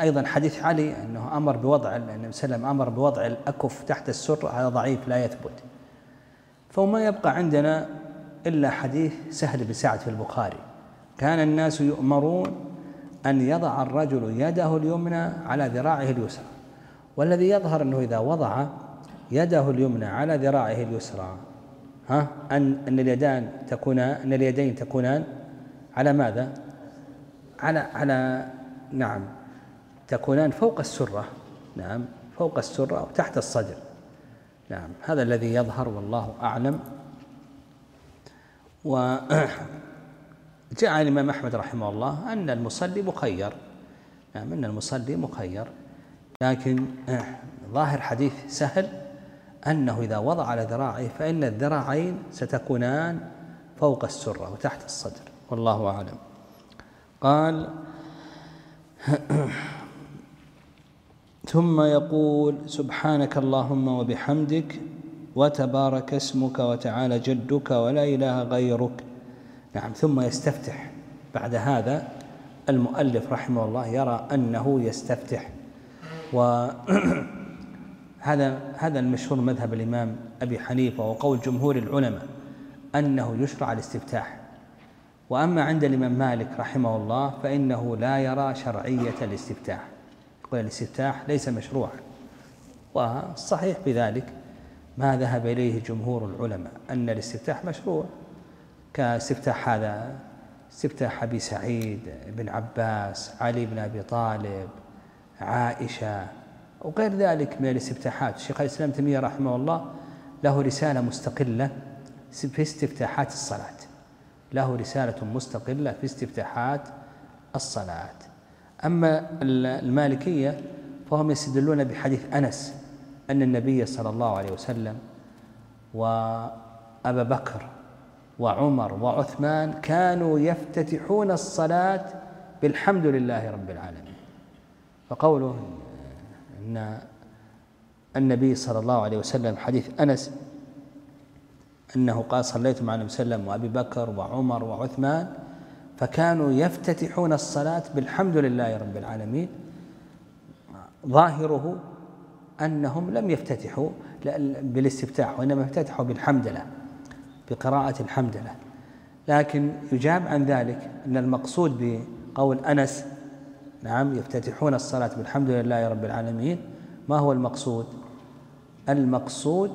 أيضا حديث علي أنه أمر بوضع النبي صلى الله عليه وسلم أمر بوضع الأكف تحت السر هذا ضعيف لا يثبت. فما يبقى عندنا إلا حديث سهل بن سعد في البخاري. كان الناس يؤمرون أن يضع الرجل يده اليمنى على ذراعه اليسرى. والذي يظهر أنه إذا وضع يده اليمنى على ذراعه اليسرى ها أن أن اليدان تكونان أن اليدين تكونان على ماذا؟ على على نعم. تكونان فوق السرة. نعم. فوق السرة أو تحت الصدر. نعم. هذا الذي يظهر والله أعلم. و جاء عن الإمام أحمد رحمه الله أن المصلي مخير. نعم. أن المصلي مخير. لكن ظاهر حديث سهل أنه إذا وضع على ذراعه فإن الذراعين ستكونان فوق السرة وتحت الصدر. والله أعلم. قال ثم يقول سبحانك اللهم وبحمدك وتبارك اسمك وتعالى جدك ولا إله غيرك. نعم ثم يستفتح. بعد هذا المؤلف رحمه الله يرى أنه يستفتح. وهذا هذا المشهور مذهب الإمام أبي حنيفة وقول جمهور العلماء أنه يشرع الاستفتاح. وأما عند الإمام مالك رحمه الله فإنه لا يرى شرعية الاستفتاح. يقول الاستفتاح ليس مشروعا والصحيح بذلك ما ذهب إليه جمهور العلماء أن الاستفتاح مشروع. كاستفتاح هذا استفتاح أبي سعيد بن عباس علي بن أبي طالب عائشة وغير ذلك من الاستفتاحات. الشيخ الإسلام تيمية رحمه الله له رسالة مستقلة في استفتاحات الصلاة. له رسالة مستقلة في استفتاحات الصلاة. أما المالكية فهم يستدلون بحديث أنس أن النبي صلى الله عليه وسلم وأبا بكر وعمر وعثمان كانوا يفتتحون الصلاة بالحمد لله رب العالمين. فقوله أن النبي صلى الله عليه وسلم حديث أنس أنه قال صليت مع النبي صلى الله عليه وسلم وأبي بكر وعمر وعثمان فكانوا يفتتحون الصلاة بالحمد لله رب العالمين. ظاهره أنهم لم يفتتحوا بالاستفتاح وإنما افتتحوا بالحمدلة بقراءة الحمدلة. لكن يجاب عن ذلك أن المقصود بقول أنس نعم يفتتحون الصلاة بالحمد لله رب العالمين ما هو المقصود؟ المقصود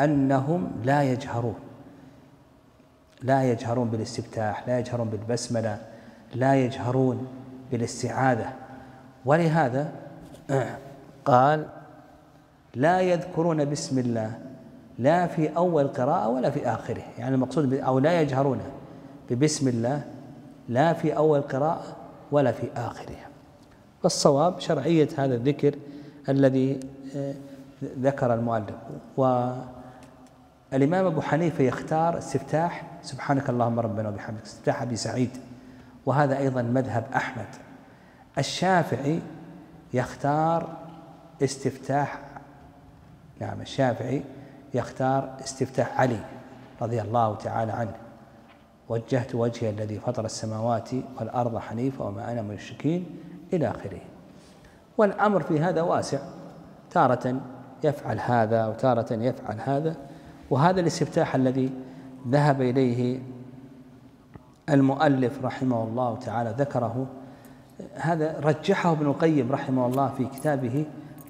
أنهم لا يجهرون. لا يجهرون بالاستفتاح لا يجهرون بالبسملة لا يجهرون بالاستعاذة. ولهذا قال لا يذكرون بسم الله لا في أول قراءة ولا في آخره. يعني المقصود أو لا يجهرون ببسم الله لا في أول قراءة ولا في آخرها والصواب شرعية هذا الذكر الذي آه، ذكر المؤلف. والإمام أبو حنيفة يختار استفتاح سبحانك اللهم ربنا وبحمدك استفتاح أبي سعيد. وهذا أيضا مذهب أحمد. الشافعي يختار استفتاح نعم الشافعي يختار استفتاح علي رضي الله تعالى عنه. وجهت وجهي الذي فطر السماوات والأرض حنيفا وما أنا من المشركين إلى آخره. والأمر في هذا واسع. تارة يفعل هذا وتارة يفعل هذا. وهذا الاستفتاح الذي ذهب إليه المؤلف رحمه الله تعالى ذكره هذا رجحه ابن القيم رحمه الله في كتابه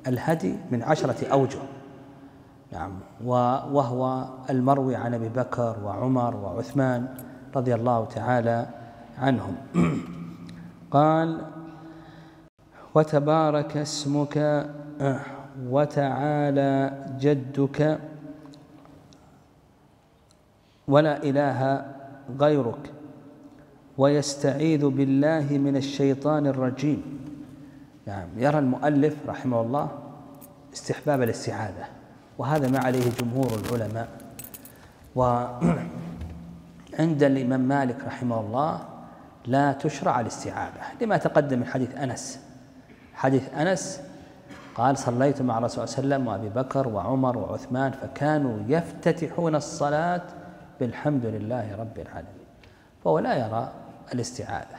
الهدي من عشرة أوجه. نعم وهو المروي عن أبي بكر وعمر وعثمان رضي الله تعالى عنهم. قال وتبارك اسمك وتعالى جدك ولا إله غيرك. ويستعيذ بالله من الشيطان الرجيم. نعم يرى المؤلف رحمه الله استحباب الاستعاذة وهذا ما عليه جمهور العلماء. وعند الإمام مالك رحمه الله لا تشرع الاستعاذة لما تقدم من حديث أنس. حديث أنس قال صليت مع الرسول صلى الله عليه وسلم وأبي بكر وعمر وعثمان فكانوا يفتتحون الصلاة بالحمد لله رب العالمين. فهو لا يرى الاستعاذة.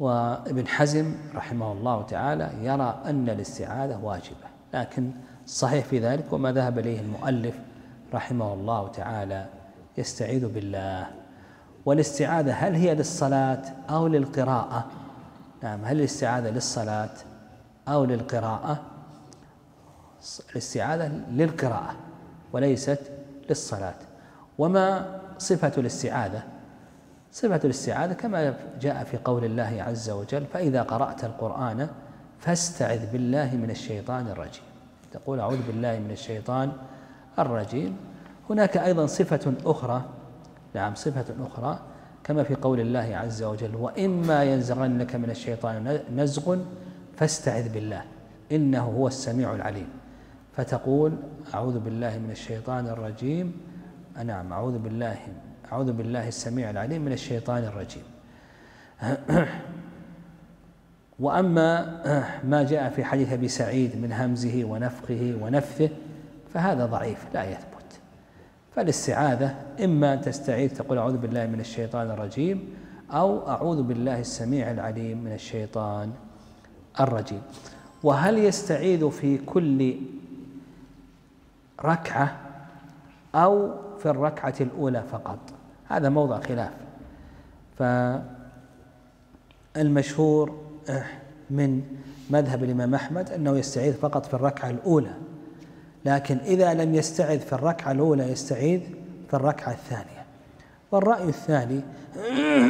وابن حزم رحمه الله تعالى يرى أن الاستعاذة واجبة. لكن الصحيح في ذلك وما ذهب إليه المؤلف رحمه الله تعالى يستعيذ بالله. والاستعاذة هل هي للصلاة أو للقراءة؟ نعم هل الاستعاذة للصلاة أو للقراءة؟ الاستعاذة للقراءة وليست للصلاة. وما صفة الاستعاذة؟ صفة الاستعاذة كما جاء في قول الله عز وجل فإذا قرأت القرآن فاستعذ بالله من الشيطان الرجيم. تقول أعوذ بالله من الشيطان الرجيم. هناك أيضا صفة أخرى نعم صفة أخرى كما في قول الله عز وجل وإما ينزغنك من الشيطان نزغ فاستعذ بالله إنه هو السميع العليم. فتقول أعوذ بالله من الشيطان الرجيم. نعم أعوذ بالله أعوذ بالله السميع العليم من الشيطان الرجيم. وأما ما جاء في حديث أبي سعيد من همزه ونفخه ونفثه فهذا ضعيف لا يثبت. فالاستعاذة إما أن تستعيذ تقول أعوذ بالله من الشيطان الرجيم أو أعوذ بالله السميع العليم من الشيطان الرجيم. وهل يستعيذ في كل ركعة أو في الركعة الأولى فقط. هذا موضع خلاف. فالمشهور من مذهب الإمام أحمد أنه يستعيذ فقط في الركعة الأولى. لكن إذا لم يستعذ في الركعة الأولى يستعيذ في الركعة الثانية. والرأي الثاني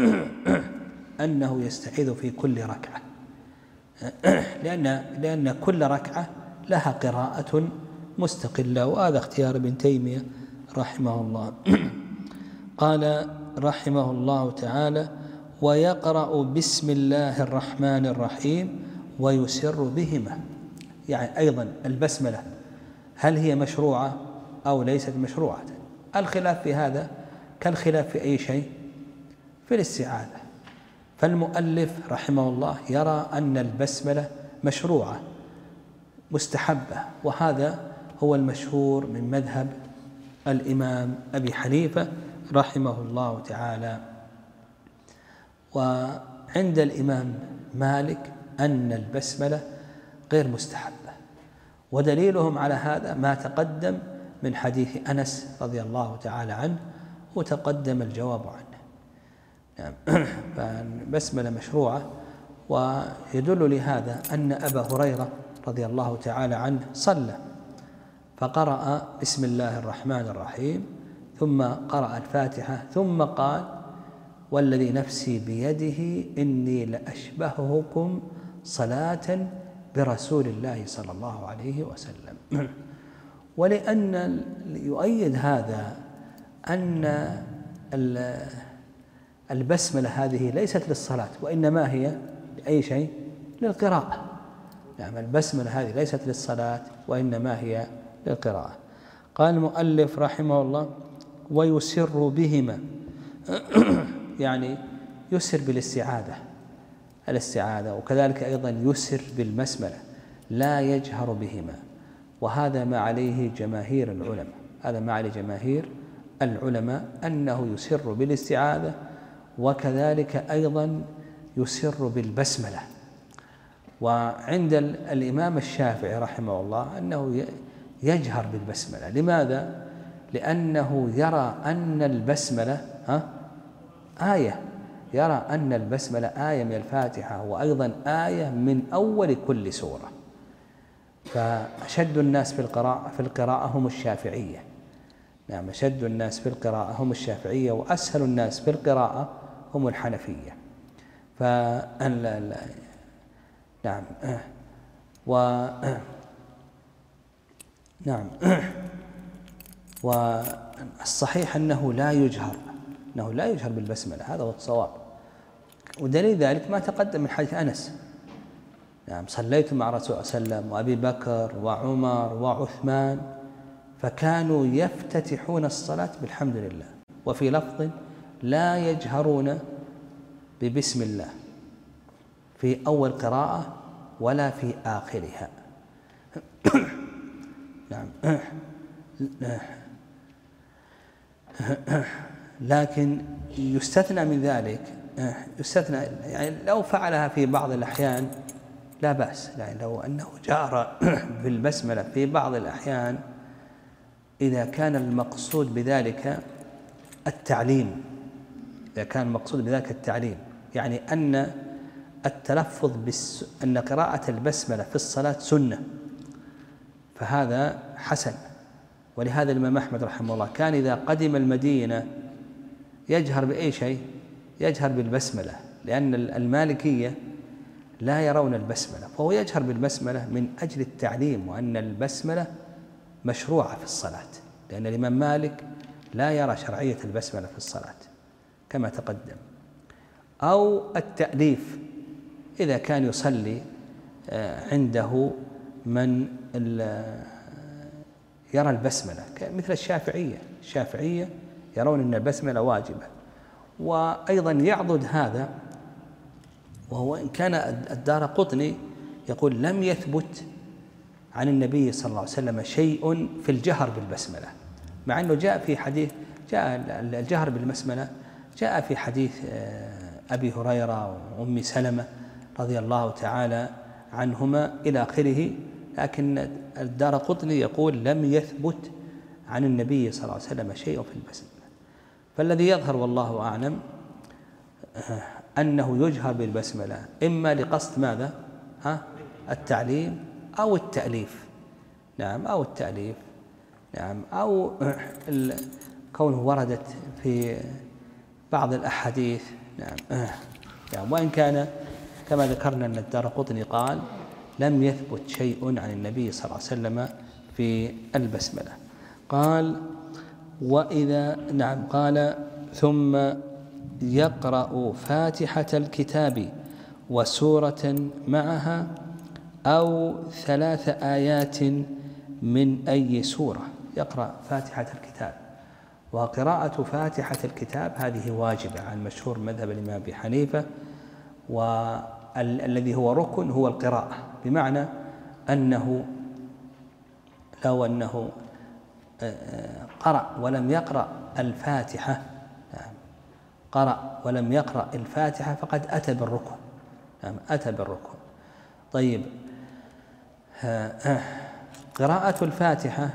أنه يستعيذ في كل ركعة. لأن لأن كل ركعة لها قراءة مستقلة. وهذا اختيار ابن تيمية رحمه الله قال رحمه الله تعالى ويقرأ بسم الله الرحمن الرحيم ويسر بهما. يعني أيضا البسملة هل هي مشروعة أو ليست مشروعة؟ الخلاف في هذا كالخلاف في أي شيء في الاستعاذة فالمؤلف رحمه الله يرى أن البسملة مشروعة مستحبة وهذا هو المشهور من مذهب الإمام أبي حنيفة رحمه الله تعالى. وعند الإمام مالك أن البسملة غير مستحبة ودليلهم على هذا ما تقدم من حديث أنس رضي الله تعالى عنه وتقدم الجواب عنه. نعم. فالبسملة مشروعة ويدل لهذا أن أبا هريرة رضي الله تعالى عنه صلى. فقرأ بسم الله الرحمن الرحيم ثم قرأ الفاتحة ثم قال والذي نفسي بيده إني لأشبهكم صلاة برسول الله صلى الله عليه وسلم. ولأن يؤيد هذا أن البسملة هذه ليست للصلاة وإنما هي لأي شيء؟ للقراءة. نعم البسملة هذه ليست للصلاة وإنما هي للقراءة قال المؤلف رحمه الله ويسر بهما. يعني يسر بالاستعاذة. الاستعاذة وكذلك أيضا يسر بالمسملة. لا يجهر بهما. وهذا ما عليه جماهير العلماء. هذا ما عليه جماهير العلماء أنه يسر بالاستعاذة وكذلك أيضا يسر بالبسملة. وعند الإمام الشافعي رحمه الله أنه يجهر بالبسملة. لماذا؟ لأنه يرى أن البسملة ها؟ آية. يرى أن البسملة آية من الفاتحة وأيضا آية من أول كل سورة. فأشد الناس في القراءة في القراءة هم الشافعية. نعم أشد الناس في القراءة هم الشافعية وأسهل الناس في القراءة هم الحنفية. ف نعم. و نعم. والصحيح أنه لا يجهر أنه لا يجهر بالبسملة هذا هو الصواب. ودليل ذلك ما تقدم من حديث أنس. نعم صليت مع رسول الله صلى الله عليه وسلم وأبي بكر وعمر وعثمان فكانوا يفتتحون الصلاة بالحمد لله. وفي لفظ لا يجهرون ببسم الله في أول قراءة ولا في آخرها. نعم. لكن يستثنى من ذلك يستثنى يعني لو فعلها في بعض الأحيان لا بأس يعني لو أنه جار بالبسملة في بعض الأحيان إذا كان المقصود بذلك التعليم إذا كان المقصود بذلك التعليم يعني أن التلفظ بس أن قراءة البسملة في الصلاة سنة. فهذا حسن. ولهذا الإمام أحمد رحمه الله كان إذا قدم المدينة يجهر بأي شيء؟ يجهر بالبسملة لأن المالكية لا يرون البسملة. فهو يجهر بالبسملة من أجل التعليم وأن البسملة مشروعة في الصلاة لأن الإمام مالك لا يرى شرعية البسملة في الصلاة كما تقدم. أو التأليف إذا كان يصلي آه، عنده من يرى البسملة مثل الشافعية. الشافعية يرون أن البسملة واجبة. وأيضا يعضد هذا وهو إن كان الدار قطني يقول لم يثبت عن النبي صلى الله عليه وسلم شيء في الجهر بالبسملة. مع أنه جاء في حديث جاء الجهر بالبسملة جاء في حديث آه، أبي هريرة وأم سلمة رضي الله تعالى عنهما إلى آخره. لكن الدار قطني يقول لم يثبت عن النبي صلى الله عليه وسلم شيء في البسملة فالذي يظهر والله أعلم آه، أنه يجهر بالبسملة إما لقصد ماذا؟ ها؟ التعليم أو التأليف. نعم أو التأليف. نعم أو كونه وردت في بعض الأحاديث. نعم نعم. وإن كان كما ذكرنا أن الدار قطني قال لم يثبت شيء عن النبي صلى الله عليه وسلم في البسملة. قال وإذا نعم قال ثم يقرأ فاتحة الكتاب وسورة معها أو ثلاث آيات من أي سورة. يقرأ فاتحة الكتاب. وقراءة فاتحة الكتاب هذه واجبة عن مشهور مذهب الإمام أبي حنيفة والذي هو ركن هو القراءة. بمعنى أنه لو أنه آه، آه، قرأ ولم يقرأ الفاتحة. نعم. قرأ ولم يقرأ الفاتحة فقد أتى بالركن. نعم أتى بالركن. طيب قراءة الفاتحة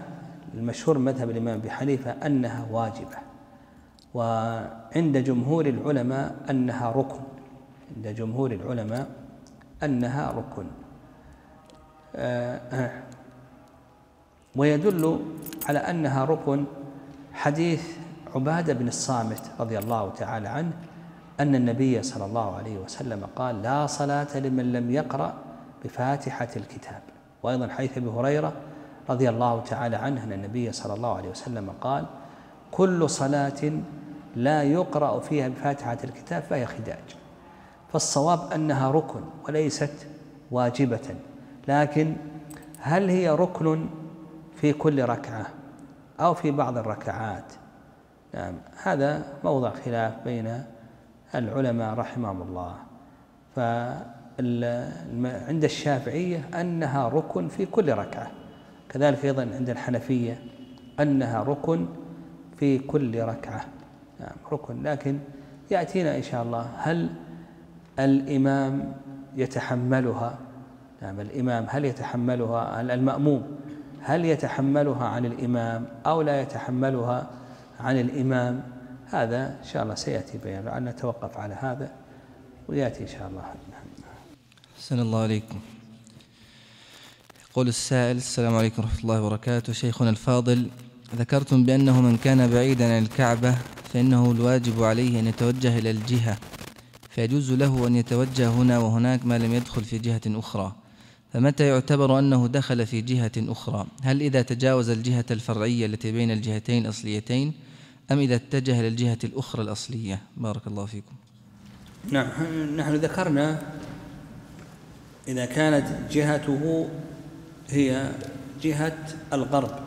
المشهور مذهب الإمام أبي حنيفة أنها واجبة وعند جمهور العلماء أنها ركن. عند جمهور العلماء أنها ركن. ويدل على أنها ركن حديث عبادة بن الصامت رضي الله تعالى عنه أن النبي صلى الله عليه وسلم قال لا صلاة لمن لم يقرأ بفاتحة الكتاب. وأيضا حيث أبي هريرة رضي الله تعالى عنه أن النبي صلى الله عليه وسلم قال كل صلاة لا يقرأ فيها بفاتحة الكتاب فهي خداج. فالصواب أنها ركن وليست واجبة. لكن هل هي ركن في كل ركعة أو في بعض الركعات؟ نعم هذا موضع خلاف بين العلماء رحمهم الله. فعند الشافعية أنها ركن في كل ركعة. كذلك أيضا عند الحنفية أنها ركن في كل ركعة. نعم ركن. لكن يأتينا إن شاء الله هل الإمام يتحملها نعم الإمام هل يتحملها المأموم؟ هل يتحملها عن الإمام أو لا يتحملها عن الإمام؟ هذا إن شاء الله سيأتي بيان أن نتوقف على هذا ويأتي إن شاء الله. أحسن الله عليكم. يقول السائل السلام عليكم ورحمة الله وبركاته. شيخنا الفاضل ذكرتم بأنه من كان بعيدا عن الكعبة فإنه الواجب عليه أن يتوجه إلى الجهة فيجوز له أن يتوجه هنا وهناك ما لم يدخل في جهة أخرى. فمتى يعتبر أنه دخل في جهة أخرى؟ هل إذا تجاوز الجهة الفرعية التي بين الجهتين الأصليتين أم إذا اتجه إلى الجهة الأخرى الأصلية؟ بارك الله فيكم. نعم نحن ذكرنا إذا كانت جهته هي جهة الغرب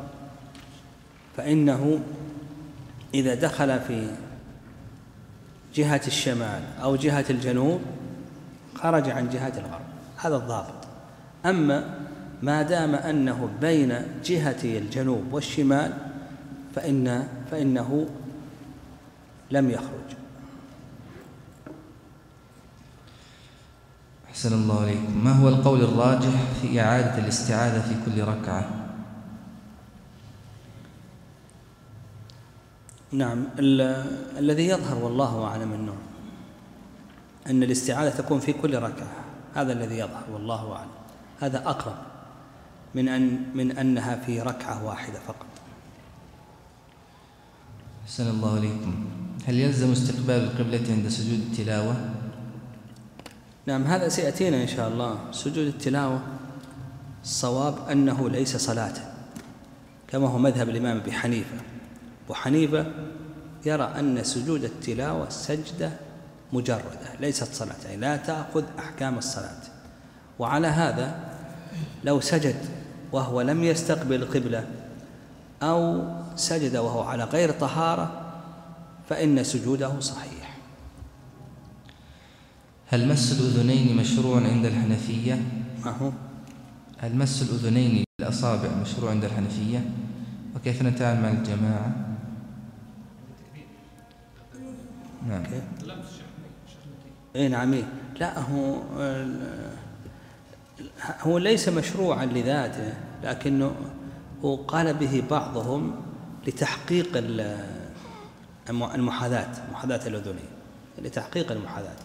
فإنه إذا دخل في جهة الشمال أو جهة الجنوب خرج عن جهة الغرب. هذا الضابط. أما ما دام أنه بين جهتي الجنوب والشمال فإن فإنه لم يخرج. أحسن الله عليكم. ما هو القول الراجح في إعادة الاستعاذة في كل ركعة؟ نعم الذي يظهر والله أعلم أنه أن الاستعاذة تكون في كل ركعة. هذا الذي يظهر والله أعلم. هذا أقرب من أن من أنها في ركعة واحدة فقط. أحسن الله عليكم هل يلزم استقبال القبلة عند سجود التلاوة؟ نعم هذا سيأتينا إن شاء الله. سجود التلاوة الصواب أنه ليس صلاة كما هو مذهب الإمام أبي حنيفة. وحنيفة يرى أن سجود التلاوة سجدة مجردة ليست صلاة يعني لا تأخذ أحكام الصلاة. وعلى هذا لو سجد وهو لم يستقبل القبلة أو سجد وهو على غير طهارة فإن سجوده صحيح هل مس الأذنين مشروع عند الحنفية؟ ما هو؟ هل مس الأذنين الأصابع مشروع عند الحنفية؟ وكيف نتعامل مع الجماعة؟ نعم اي نعم إيه. لا هو هو ليس مشروعا لذاته لكنه وقال به بعضهم لتحقيق المحاذاة محاذاة الأذنين لتحقيق المحاذاة.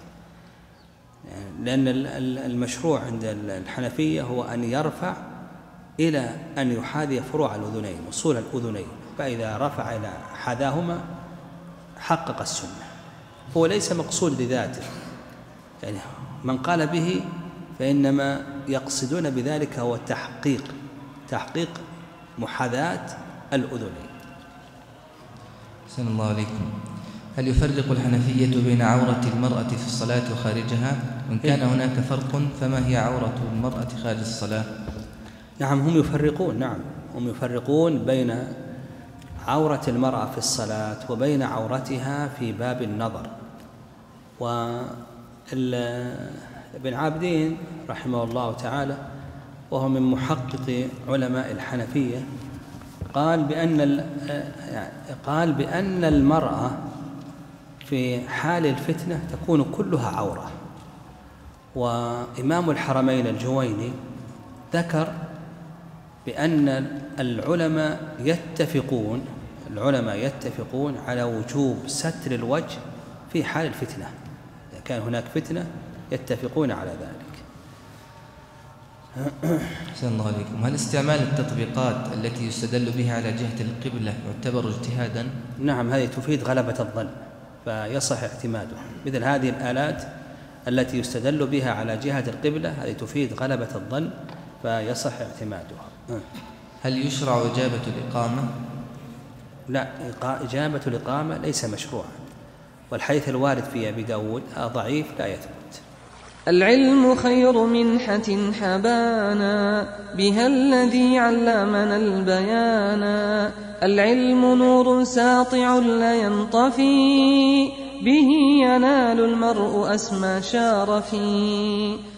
لأن المشروع عند الحنفية هو أن يرفع إلى أن يحاذي فروع الأذنين وصول الأذنين فإذا رفع إلى حذاهما حقق السنة. هو ليس مقصود لذاته. يعني من قال به فإنما يقصدون بذلك هو تحقيق تحقيق محاذاة الأذنين. أحسن الله عليكم. هل يفرق الحنفية بين عورة المرأة في الصلاة وخارجها؟ وإن كان إيه. هناك فرق فما هي عورة المرأة خارج الصلاة؟ نعم هم يفرقون نعم. هم يفرقون بين عورة المرأة في الصلاة وبين عورتها في باب النظر. ابن عابدين رحمه الله تعالى وهو من محقق علماء الحنفية قال بأن قال بأن المرأة في حال الفتنة تكون كلها عورة. وإمام الحرمين الجويني ذكر بأن العلماء يتفقون العلماء يتفقون على وجوب ستر الوجه في حال الفتنة. إذا كان هناك فتنة يتفقون على ذلك. أحسن الله عليكم. هل استعمال التطبيقات التي يستدل بها على جهة القبلة يعتبر اجتهادا؟ نعم هذه تفيد غلبة الظن فيصح اعتمادها مثل هذه الآلات التي يستدل بها على جهة القبلة هذه تفيد غلبة الظن فيصح اعتمادها. هل يشرع إجابة الإقامة؟ لا إجابة الإقامة ليس مشروعا والحديث الوارد في أبي داود ضعيف لا يثبت العلم خير منحة حبانا بها الذي علمنا البيانا العلم نور ساطع لا ينطفي به ينال المرء أسمى شارفي.